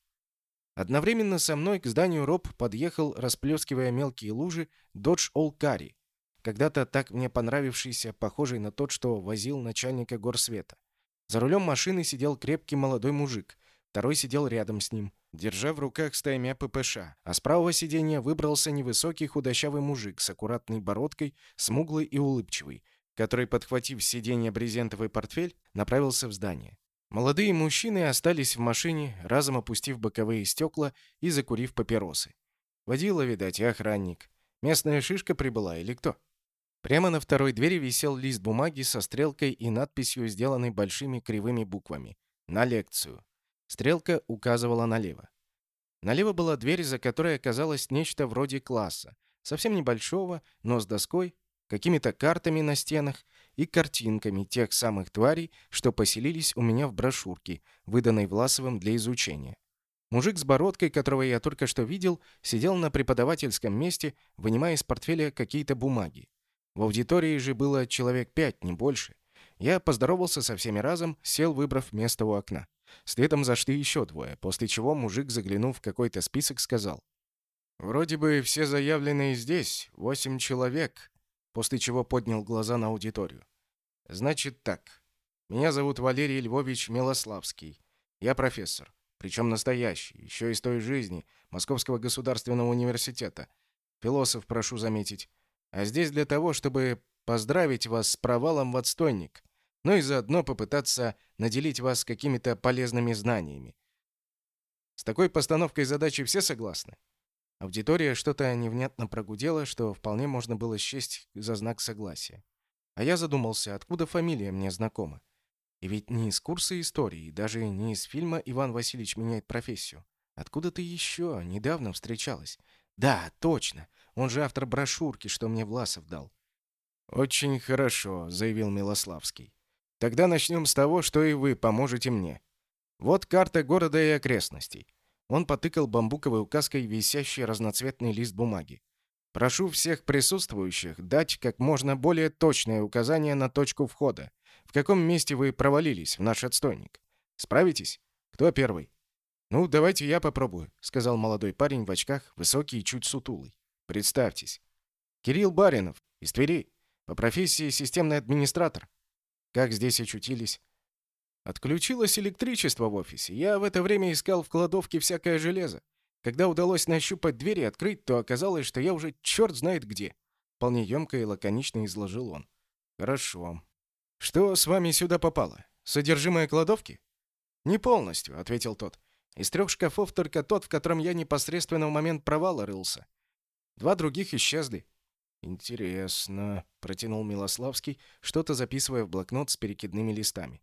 Одновременно со мной к зданию РОП подъехал, расплескивая мелкие лужи, Dodge Олкари, когда-то так мне понравившийся, похожий на тот, что возил начальника горсвета. За рулем машины сидел крепкий молодой мужик, Второй сидел рядом с ним, держа в руках стаймя ППШ, а с правого сиденья выбрался невысокий худощавый мужик с аккуратной бородкой, смуглый и улыбчивый, который, подхватив с сиденья брезентовый портфель, направился в здание. Молодые мужчины остались в машине, разом опустив боковые стекла и закурив папиросы. Водила, видать, и охранник. Местная шишка прибыла или кто? Прямо на второй двери висел лист бумаги со стрелкой и надписью, сделанной большими кривыми буквами. «На лекцию». Стрелка указывала налево. Налево была дверь, за которой оказалось нечто вроде класса. Совсем небольшого, но с доской, какими-то картами на стенах и картинками тех самых тварей, что поселились у меня в брошюрке, выданной Власовым для изучения. Мужик с бородкой, которого я только что видел, сидел на преподавательском месте, вынимая из портфеля какие-то бумаги. В аудитории же было человек пять, не больше. Я поздоровался со всеми разом, сел, выбрав место у окна. Следом зашли еще двое, после чего мужик, заглянув в какой-то список, сказал. «Вроде бы все заявленные здесь, восемь человек», после чего поднял глаза на аудиторию. «Значит так. Меня зовут Валерий Львович Милославский. Я профессор, причем настоящий, еще из той жизни, Московского государственного университета. Философ, прошу заметить. А здесь для того, чтобы поздравить вас с провалом в отстойник но и заодно попытаться наделить вас какими-то полезными знаниями. С такой постановкой задачи все согласны? Аудитория что-то невнятно прогудела, что вполне можно было счесть за знак согласия. А я задумался, откуда фамилия мне знакома. И ведь не из курса истории, даже не из фильма «Иван Васильевич меняет профессию». Откуда ты еще недавно встречалась? Да, точно. Он же автор брошюрки, что мне Власов дал. «Очень хорошо», — заявил Милославский. Тогда начнем с того, что и вы поможете мне. Вот карта города и окрестностей. Он потыкал бамбуковой указкой висящий разноцветный лист бумаги. Прошу всех присутствующих дать как можно более точное указание на точку входа. В каком месте вы провалились в наш отстойник? Справитесь? Кто первый? Ну, давайте я попробую, сказал молодой парень в очках, высокий и чуть сутулый. Представьтесь. Кирилл Баринов, из Твери. По профессии системный администратор. Как здесь очутились? Отключилось электричество в офисе. Я в это время искал в кладовке всякое железо. Когда удалось нащупать дверь и открыть, то оказалось, что я уже черт знает где. Вполне емко и лаконично изложил он. Хорошо. Что с вами сюда попало? Содержимое кладовки? Не полностью, ответил тот. Из трех шкафов только тот, в котором я непосредственно в момент провала рылся. Два других исчезли. «Интересно», — протянул Милославский, что-то записывая в блокнот с перекидными листами.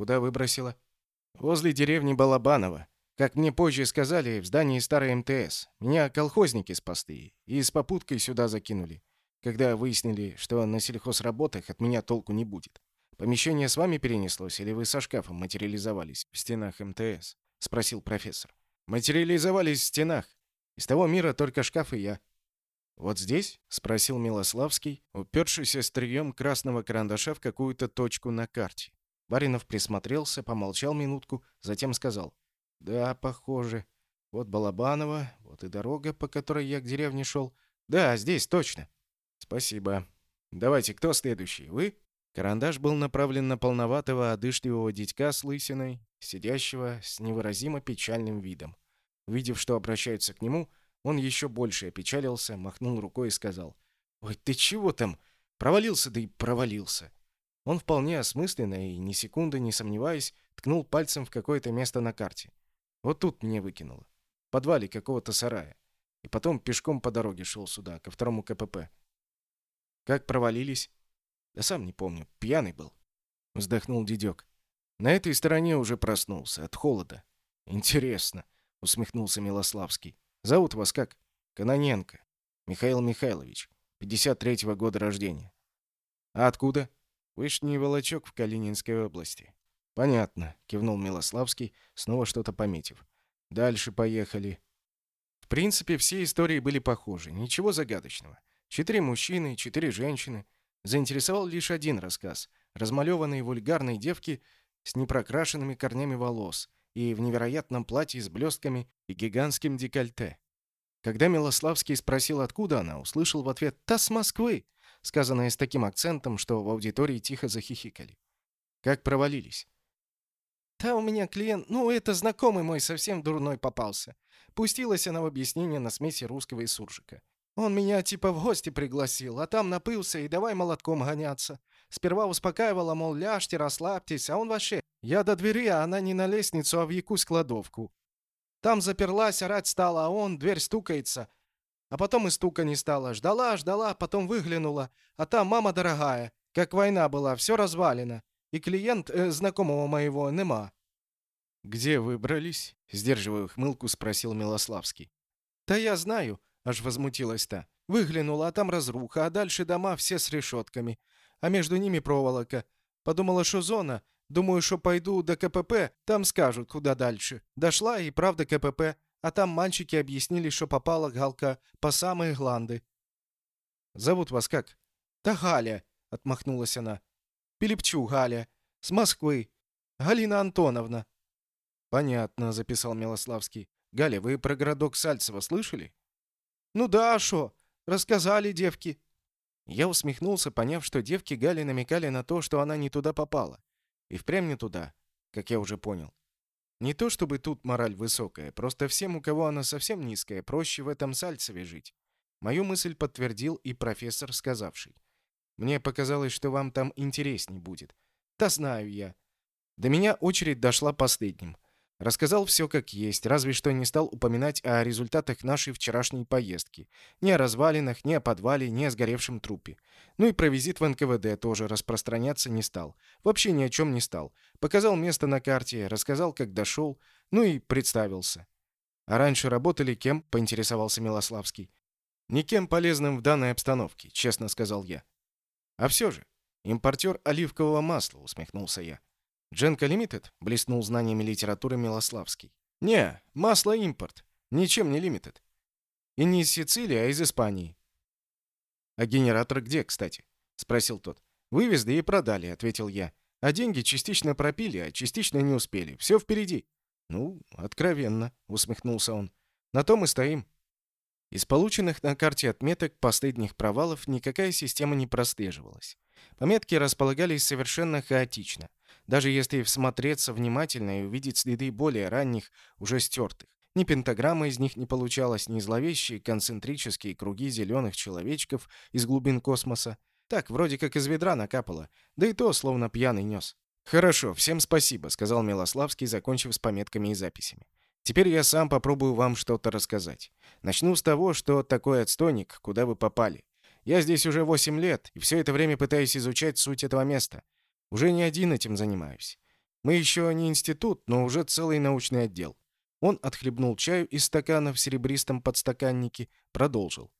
«Куда выбросила?» «Возле деревни Балабаново. Как мне позже сказали, в здании старой МТС. Меня колхозники спасли и с попуткой сюда закинули. Когда выяснили, что на сельхозработах от меня толку не будет. Помещение с вами перенеслось или вы со шкафом материализовались в стенах МТС?» — спросил профессор. «Материализовались в стенах. Из того мира только шкаф и я». «Вот здесь?» — спросил Милославский, упершийся острием красного карандаша в какую-то точку на карте. Баринов присмотрелся, помолчал минутку, затем сказал. «Да, похоже. Вот Балабаново, вот и дорога, по которой я к деревне шел. Да, здесь точно». «Спасибо. Давайте, кто следующий? Вы?» Карандаш был направлен на полноватого, одышливого дядька с лысиной, сидящего с невыразимо печальным видом. Увидев, что обращаются к нему, он еще больше опечалился, махнул рукой и сказал. «Ой, ты чего там? Провалился, да и провалился». Он вполне осмысленно и ни секунды не сомневаясь, ткнул пальцем в какое-то место на карте. Вот тут мне выкинуло. В подвале какого-то сарая. И потом пешком по дороге шел сюда, ко второму КПП. Как провалились? Да сам не помню, пьяный был. Вздохнул дедек. На этой стороне уже проснулся, от холода. Интересно, усмехнулся Милославский. Зовут вас как? Каноненко. Михаил Михайлович. 53-го года рождения. А откуда? Вышний Волочок в Калининской области. Понятно, кивнул Милославский, снова что-то пометив. Дальше поехали. В принципе, все истории были похожи, ничего загадочного. Четыре мужчины, четыре женщины. Заинтересовал лишь один рассказ. Размалеванной вульгарной девки с непрокрашенными корнями волос — и в невероятном платье с блестками и гигантским декольте. Когда Милославский спросил, откуда она, услышал в ответ «Та с Москвы», сказанное с таким акцентом, что в аудитории тихо захихикали. Как провалились. «Да у меня клиент, ну, это знакомый мой совсем дурной попался. Пустилась она в объяснение на смеси русского и суржика. Он меня типа в гости пригласил, а там напылся и давай молотком гоняться. Сперва успокаивала, мол, ляжьте, расслабьтесь, а он вообще... Я до двери, а она не на лестницу, а в якусь кладовку. Там заперлась, орать стала, а он, дверь стукается. А потом и стука не стало. Ждала, ждала, потом выглянула. А там мама дорогая. Как война была, все развалено. И клиент э, знакомого моего нема. «Где выбрались?» — сдерживая хмылку, спросил Милославский. «Да я знаю», — аж возмутилась та. «Выглянула, а там разруха, а дальше дома все с решетками. А между ними проволока. Подумала, что зона. Думаю, что пойду до КПП, там скажут, куда дальше. Дошла и правда КПП. А там мальчики объяснили, что попала галка по самые гланды. «Зовут вас как?» «Да Галя», — отмахнулась она. «Пилипчу Галя. С Москвы. Галина Антоновна». «Понятно», — записал Милославский. «Галя, вы про городок Сальцево слышали?» «Ну да, а шо? Рассказали девки». Я усмехнулся, поняв, что девки Гали намекали на то, что она не туда попала. И впрямь не туда, как я уже понял. Не то чтобы тут мораль высокая, просто всем, у кого она совсем низкая, проще в этом Сальцеве жить. Мою мысль подтвердил и профессор, сказавший. Мне показалось, что вам там интересней будет. Да знаю я. До меня очередь дошла последним. Рассказал все как есть, разве что не стал упоминать о результатах нашей вчерашней поездки. Ни о развалинах, ни о подвале, ни о сгоревшем трупе. Ну и про визит в НКВД тоже распространяться не стал. Вообще ни о чем не стал. Показал место на карте, рассказал, как дошел, ну и представился. «А раньше работали кем?» — поинтересовался Милославский. «Никем полезным в данной обстановке», — честно сказал я. «А все же, импортер оливкового масла», — усмехнулся я. «Дженка Лимитед?» — блеснул знаниями литературы Милославский. «Не, масло импорт. Ничем не лимитед. И не из Сицилии, а из Испании». «А генератор где, кстати?» — спросил тот. «Вывезли и продали», — ответил я. «А деньги частично пропили, а частично не успели. Все впереди». «Ну, откровенно», — усмехнулся он. «На том и стоим». Из полученных на карте отметок последних провалов никакая система не прослеживалась. Пометки располагались совершенно хаотично даже если всмотреться внимательно и увидеть следы более ранних, уже стертых. Ни пентаграмма из них не получалось, ни зловещие концентрические круги зеленых человечков из глубин космоса. Так, вроде как из ведра накапало, да и то, словно пьяный нес. «Хорошо, всем спасибо», — сказал Милославский, закончив с пометками и записями. «Теперь я сам попробую вам что-то рассказать. Начну с того, что такое отстойник, куда вы попали. Я здесь уже 8 лет, и все это время пытаюсь изучать суть этого места. Уже не один этим занимаюсь. Мы еще не институт, но уже целый научный отдел. Он отхлебнул чаю из стакана в серебристом подстаканнике, продолжил.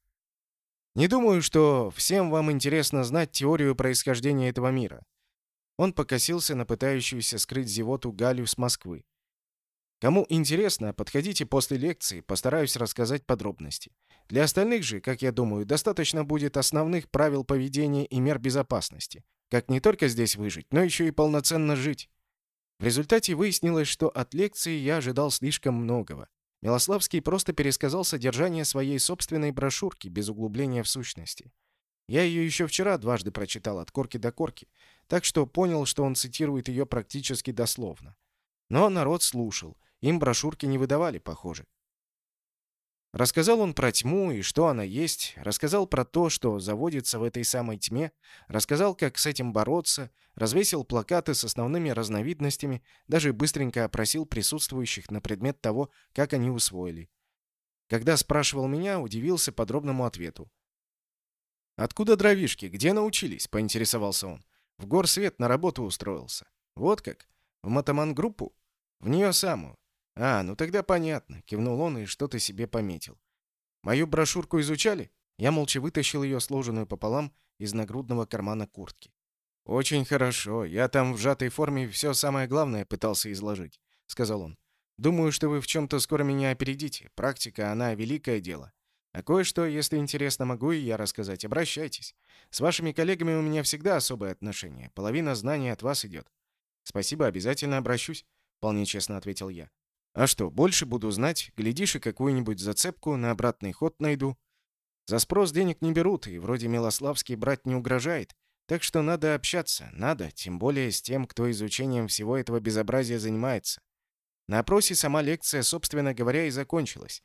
Не думаю, что всем вам интересно знать теорию происхождения этого мира. Он покосился на пытающуюся скрыть зевоту Галю с Москвы. Кому интересно, подходите после лекции, постараюсь рассказать подробности. Для остальных же, как я думаю, достаточно будет основных правил поведения и мер безопасности. Как не только здесь выжить, но еще и полноценно жить. В результате выяснилось, что от лекции я ожидал слишком многого. Милославский просто пересказал содержание своей собственной брошюрки без углубления в сущности. Я ее еще вчера дважды прочитал от корки до корки, так что понял, что он цитирует ее практически дословно. Но народ слушал, им брошюрки не выдавали, похоже. Рассказал он про тьму и что она есть, рассказал про то, что заводится в этой самой тьме, рассказал, как с этим бороться, развесил плакаты с основными разновидностями, даже быстренько опросил присутствующих на предмет того, как они усвоили. Когда спрашивал меня, удивился подробному ответу. «Откуда дровишки? Где научились?» — поинтересовался он. «В горсвет на работу устроился». «Вот как? В мотоман-группу?» «В нее самую. «А, ну тогда понятно», — кивнул он и что-то себе пометил. «Мою брошюрку изучали?» Я молча вытащил ее, сложенную пополам, из нагрудного кармана куртки. «Очень хорошо. Я там в сжатой форме все самое главное пытался изложить», — сказал он. «Думаю, что вы в чем-то скоро меня опередите. Практика, она великое дело. А кое-что, если интересно, могу и я рассказать. Обращайтесь. С вашими коллегами у меня всегда особое отношение. Половина знаний от вас идет». «Спасибо, обязательно обращусь», — вполне честно ответил я. А что, больше буду знать, глядишь и какую-нибудь зацепку на обратный ход найду. За спрос денег не берут, и вроде Милославский брать не угрожает. Так что надо общаться, надо, тем более с тем, кто изучением всего этого безобразия занимается. На опросе сама лекция, собственно говоря, и закончилась.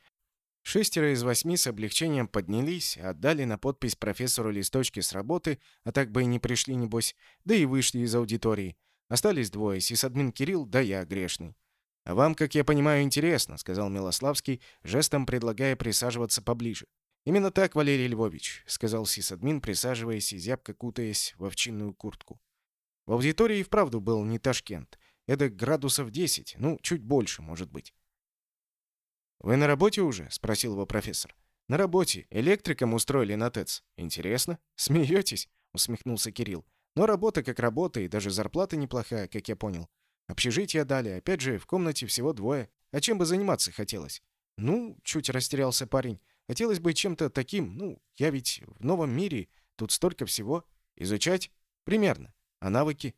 Шестеро из восьми с облегчением поднялись, отдали на подпись профессору листочки с работы, а так бы и не пришли, небось, да и вышли из аудитории. Остались двое, сисадмин Кирилл, да я, грешный. «А вам, как я понимаю, интересно», — сказал Милославский, жестом предлагая присаживаться поближе. «Именно так, Валерий Львович», — сказал сисадмин, присаживаясь и зябко кутаясь в овчинную куртку. В аудитории вправду был не Ташкент. Это градусов 10, ну, чуть больше, может быть. «Вы на работе уже?» — спросил его профессор. «На работе. Электриком устроили на ТЭЦ. Интересно? Смеетесь?» — усмехнулся Кирилл. «Но работа как работа, и даже зарплата неплохая, как я понял. Общежитие дали. Опять же, в комнате всего двое. А чем бы заниматься хотелось?» «Ну, чуть растерялся парень. Хотелось бы чем-то таким, ну, я ведь в новом мире, тут столько всего. Изучать? Примерно. А навыки?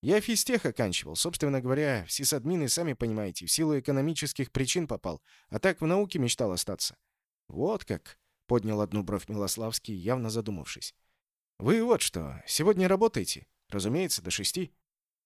Я физтех оканчивал. Собственно говоря, в сисадмины, сами понимаете, в силу экономических причин попал. А так в науке мечтал остаться. Вот как, поднял одну бровь Милославский, явно задумавшись. Вы вот что, сегодня работаете? Разумеется, до шести.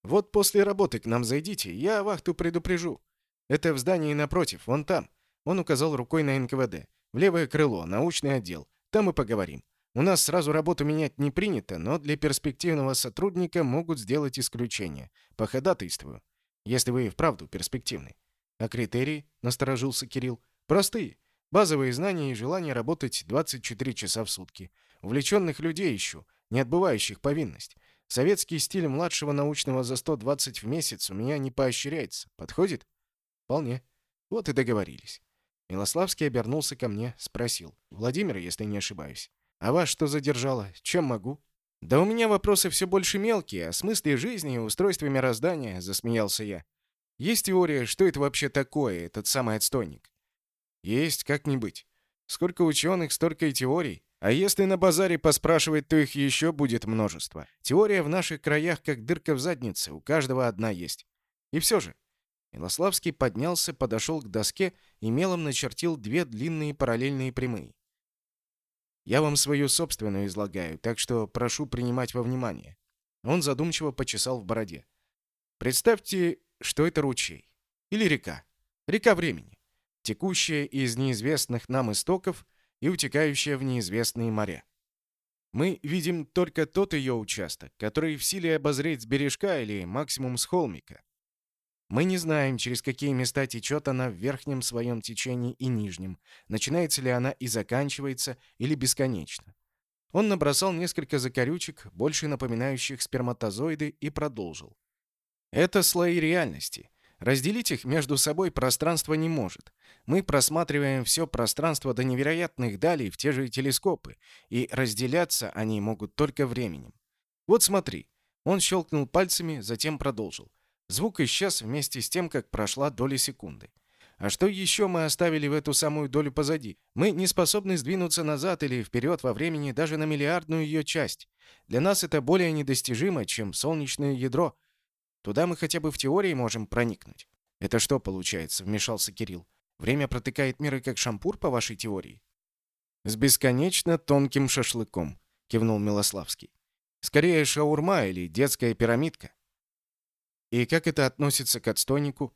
Вот после работы к нам зайдите, я вахту предупрежу. Это в здании напротив, вон там. Он указал рукой на НКВД. В левое крыло, научный отдел. Там и поговорим. У нас сразу работу менять не принято, но для перспективного сотрудника могут сделать исключение. По ходатайству, если вы вправду перспективны. А критерии, насторожился Кирилл, простые. Базовые знания и желание работать 24 часа в сутки. Увлеченных людей ищу, не отбывающих повинность. Советский стиль младшего научного за 120 в месяц у меня не поощряется. Подходит? Вполне. Вот и договорились. Милославский обернулся ко мне, спросил. «Владимир, если не ошибаюсь. А вас что задержало? Чем могу?» «Да у меня вопросы все больше мелкие, о смысле жизни и устройстве мироздания», — засмеялся я. «Есть теория, что это вообще такое, этот самый отстойник?» «Есть, как не быть. Сколько ученых, столько и теорий. А если на базаре поспрашивать, то их еще будет множество. Теория в наших краях как дырка в заднице, у каждого одна есть. И все же, Милославский поднялся, подошел к доске и мелом начертил две длинные параллельные прямые. «Я вам свою собственную излагаю, так что прошу принимать во внимание». Он задумчиво почесал в бороде. «Представьте, что это ручей. Или река. Река времени. Текущая из неизвестных нам истоков и утекающая в неизвестные моря. Мы видим только тот ее участок, который в силе обозреть с бережка или максимум с холмика. Мы не знаем, через какие места течет она в верхнем своем течении и нижнем, начинается ли она и заканчивается, или бесконечно. Он набросал несколько закорючек, больше напоминающих сперматозоиды, и продолжил. Это слои реальности. Разделить их между собой пространство не может. Мы просматриваем все пространство до невероятных далей в те же телескопы, и разделяться они могут только временем. Вот смотри. Он щелкнул пальцами, затем продолжил. Звук исчез вместе с тем, как прошла доля секунды. А что еще мы оставили в эту самую долю позади? Мы не способны сдвинуться назад или вперед во времени даже на миллиардную ее часть. Для нас это более недостижимо, чем солнечное ядро. Туда мы хотя бы в теории можем проникнуть. Это что получается, вмешался Кирилл. Время протыкает миры как шампур по вашей теории? С бесконечно тонким шашлыком, кивнул Милославский. Скорее шаурма или детская пирамидка. И как это относится к отстойнику?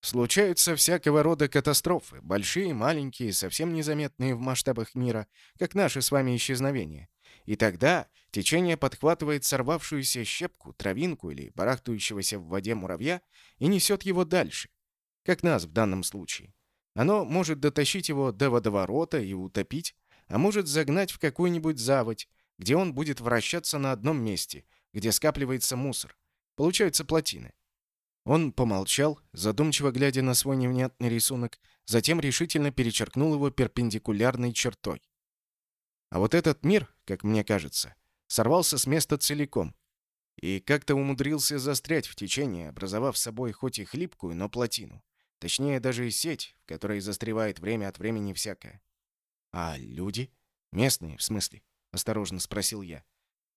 Случаются всякого рода катастрофы, большие, маленькие, совсем незаметные в масштабах мира, как наше с вами исчезновение. И тогда течение подхватывает сорвавшуюся щепку, травинку или барахтающегося в воде муравья и несет его дальше, как нас в данном случае. Оно может дотащить его до водоворота и утопить, а может загнать в какую-нибудь заводь, где он будет вращаться на одном месте, где скапливается мусор, Получаются плотины. Он помолчал, задумчиво глядя на свой невнятный рисунок, затем решительно перечеркнул его перпендикулярной чертой. А вот этот мир, как мне кажется, сорвался с места целиком и как-то умудрился застрять в течение, образовав собой хоть и хлипкую, но плотину. Точнее, даже и сеть, в которой застревает время от времени всякое. «А люди? Местные, в смысле?» — осторожно спросил я.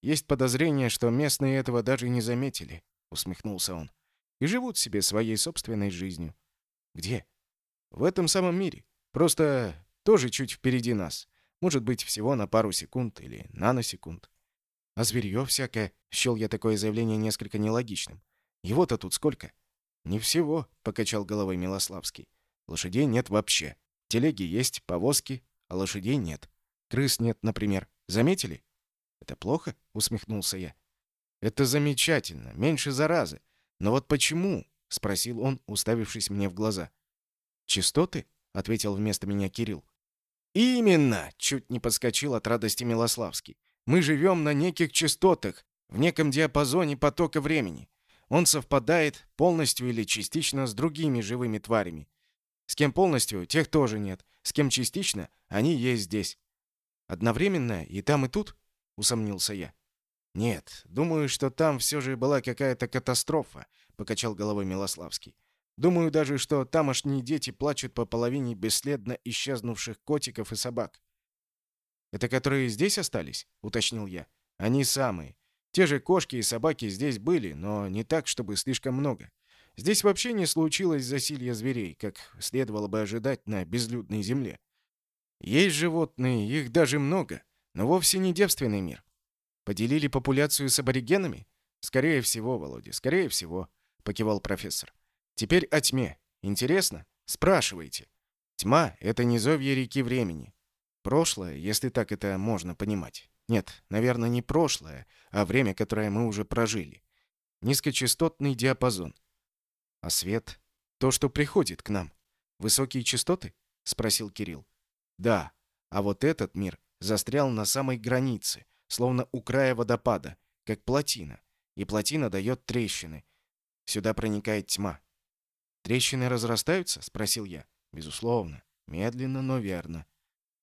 «Есть подозрение, что местные этого даже не заметили усмехнулся он. И живут себе своей собственной жизнью. Где? В этом самом мире. Просто тоже чуть впереди нас. Может быть, всего на пару секунд или наносекунд. А зверье всякое, счел я такое заявление несколько нелогичным. Его-то тут сколько? Не всего, покачал головой Милославский. Лошадей нет вообще. Телеги есть, повозки, а лошадей нет. Крыс нет, например. Заметили? Это плохо? усмехнулся я. Это замечательно, меньше заразы. Но вот почему? спросил он, уставившись мне в глаза. Частоты? ответил вместо меня Кирилл. «Именно!» — чуть не подскочил от радости Милославский. «Мы живем на неких частотах, в неком диапазоне потока времени. Он совпадает полностью или частично с другими живыми тварями. С кем полностью, тех тоже нет. С кем частично, они есть здесь. Одновременно и там, и тут?» — усомнился я. «Нет, думаю, что там все же была какая-то катастрофа», — покачал головой Милославский. «Думаю даже, что тамошние дети плачут по половине бесследно исчезнувших котиков и собак». «Это которые здесь остались?» — уточнил я. «Они самые. Те же кошки и собаки здесь были, но не так, чтобы слишком много. Здесь вообще не случилось засилья зверей, как следовало бы ожидать на безлюдной земле. Есть животные, их даже много, но вовсе не девственный мир. Поделили популяцию с аборигенами? Скорее всего, Володя, скорее всего, покивал профессор. Теперь о тьме. Интересно? Спрашивайте. Тьма — это низовье реки времени. Прошлое, если так это можно понимать. Нет, наверное, не прошлое, а время, которое мы уже прожили. Низкочастотный диапазон. А свет — то, что приходит к нам. Высокие частоты? Спросил Кирилл. Да, а вот этот мир застрял на самой границе, словно у края водопада, как плотина. И плотина дает трещины. Сюда проникает тьма. «Трещины разрастаются?» — спросил я. «Безусловно. Медленно, но верно.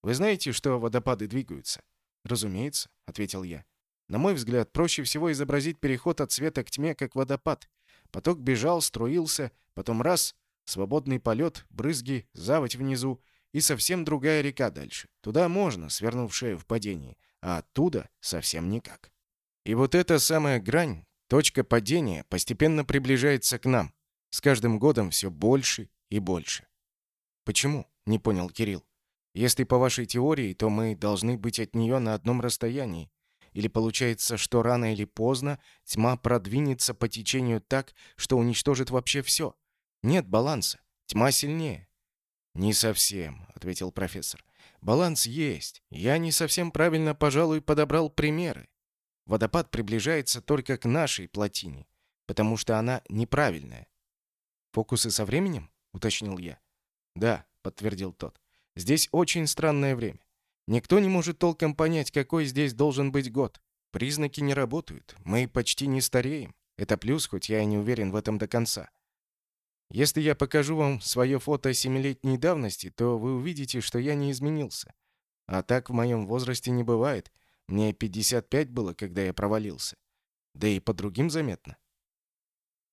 Вы знаете, что водопады двигаются?» «Разумеется», — ответил я. «На мой взгляд, проще всего изобразить переход от света к тьме, как водопад. Поток бежал, струился, потом раз — свободный полет, брызги, заводь внизу, и совсем другая река дальше. Туда можно, свернув шею в падении а оттуда совсем никак. И вот эта самая грань, точка падения, постепенно приближается к нам. С каждым годом все больше и больше. Почему? Не понял Кирилл. Если по вашей теории, то мы должны быть от нее на одном расстоянии. Или получается, что рано или поздно тьма продвинется по течению так, что уничтожит вообще все. Нет баланса. Тьма сильнее. «Не совсем», — ответил профессор. Баланс есть. Я не совсем правильно, пожалуй, подобрал примеры. Водопад приближается только к нашей плотине, потому что она неправильная. Фокусы со временем? уточнил я. Да, подтвердил тот. Здесь очень странное время. Никто не может толком понять, какой здесь должен быть год. Признаки не работают. Мы почти не стареем. Это плюс, хоть я и не уверен в этом до конца. Если я покажу вам свое фото семилетней давности, то вы увидите, что я не изменился. А так в моем возрасте не бывает. Мне 55 было, когда я провалился. Да и по другим заметно.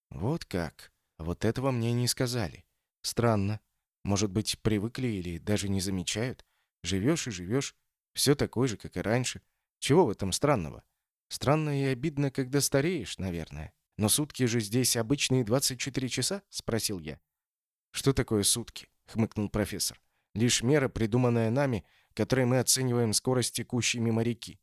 Вот как. Вот этого мне не сказали. Странно. Может быть, привыкли или даже не замечают. Живешь и живешь. Все такое же, как и раньше. Чего в этом странного? Странно и обидно, когда стареешь, наверное. «Но сутки же здесь обычные 24 часа?» — спросил я. «Что такое сутки?» — хмыкнул профессор. «Лишь мера, придуманная нами, которой мы оцениваем скорость текущей мимо реки.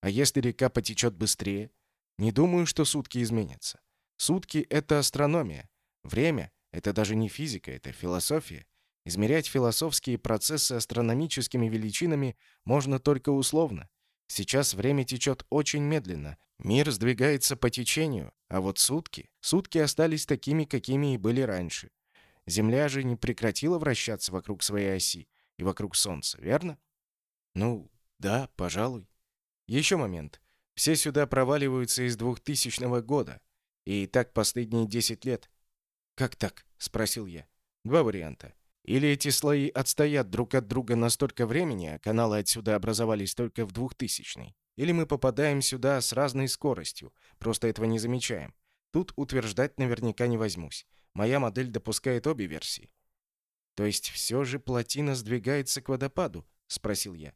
А если река потечет быстрее? Не думаю, что сутки изменятся. Сутки — это астрономия. Время — это даже не физика, это философия. Измерять философские процессы астрономическими величинами можно только условно. Сейчас время течет очень медленно. Мир сдвигается по течению, а вот сутки... Сутки остались такими, какими и были раньше. Земля же не прекратила вращаться вокруг своей оси и вокруг Солнца, верно? Ну, да, пожалуй. Еще момент. Все сюда проваливаются из 2000 года. И так последние 10 лет. «Как так?» — спросил я. Два варианта. Или эти слои отстоят друг от друга настолько времени, а каналы отсюда образовались только в двухтысячной. Или мы попадаем сюда с разной скоростью, просто этого не замечаем. Тут утверждать наверняка не возьмусь. Моя модель допускает обе версии. То есть все же плотина сдвигается к водопаду? Спросил я.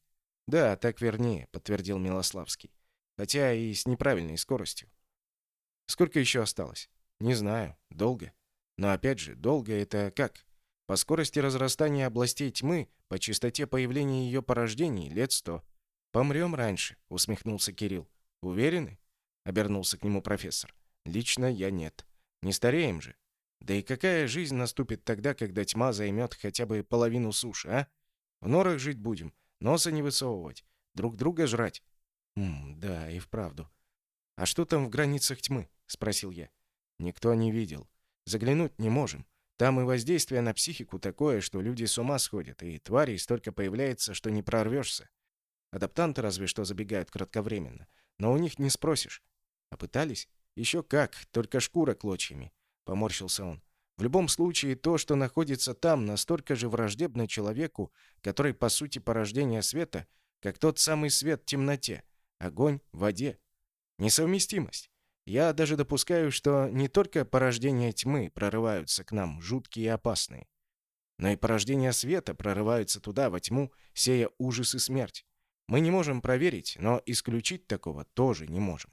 Да, так вернее, подтвердил Милославский. Хотя и с неправильной скоростью. Сколько еще осталось? Не знаю. Долго. Но опять же, долго это как? По скорости разрастания областей тьмы, по частоте появления ее порождений лет сто. Помрем раньше, усмехнулся Кирилл. Уверены? обернулся к нему профессор. Лично я нет. Не стареем же. Да и какая жизнь наступит тогда, когда тьма займет хотя бы половину суши, а? В норах жить будем, носа не высовывать, друг друга жрать. Хм, да, и вправду. А что там в границах тьмы? спросил я. Никто не видел. Заглянуть не можем. Там и воздействие на психику такое, что люди с ума сходят, и тварей столько появляется, что не прорвешься. Адаптанты разве что забегают кратковременно, но у них не спросишь. А пытались? Еще как, только шкура клочьями, поморщился он. В любом случае, то, что находится там, настолько же враждебно человеку, который, по сути, порождение света, как тот самый свет в темноте, огонь в воде. Несовместимость. Я даже допускаю, что не только порождения тьмы прорываются к нам, жуткие и опасные, но и порождения света прорываются туда, во тьму, сея ужас и смерть. Мы не можем проверить, но исключить такого тоже не можем.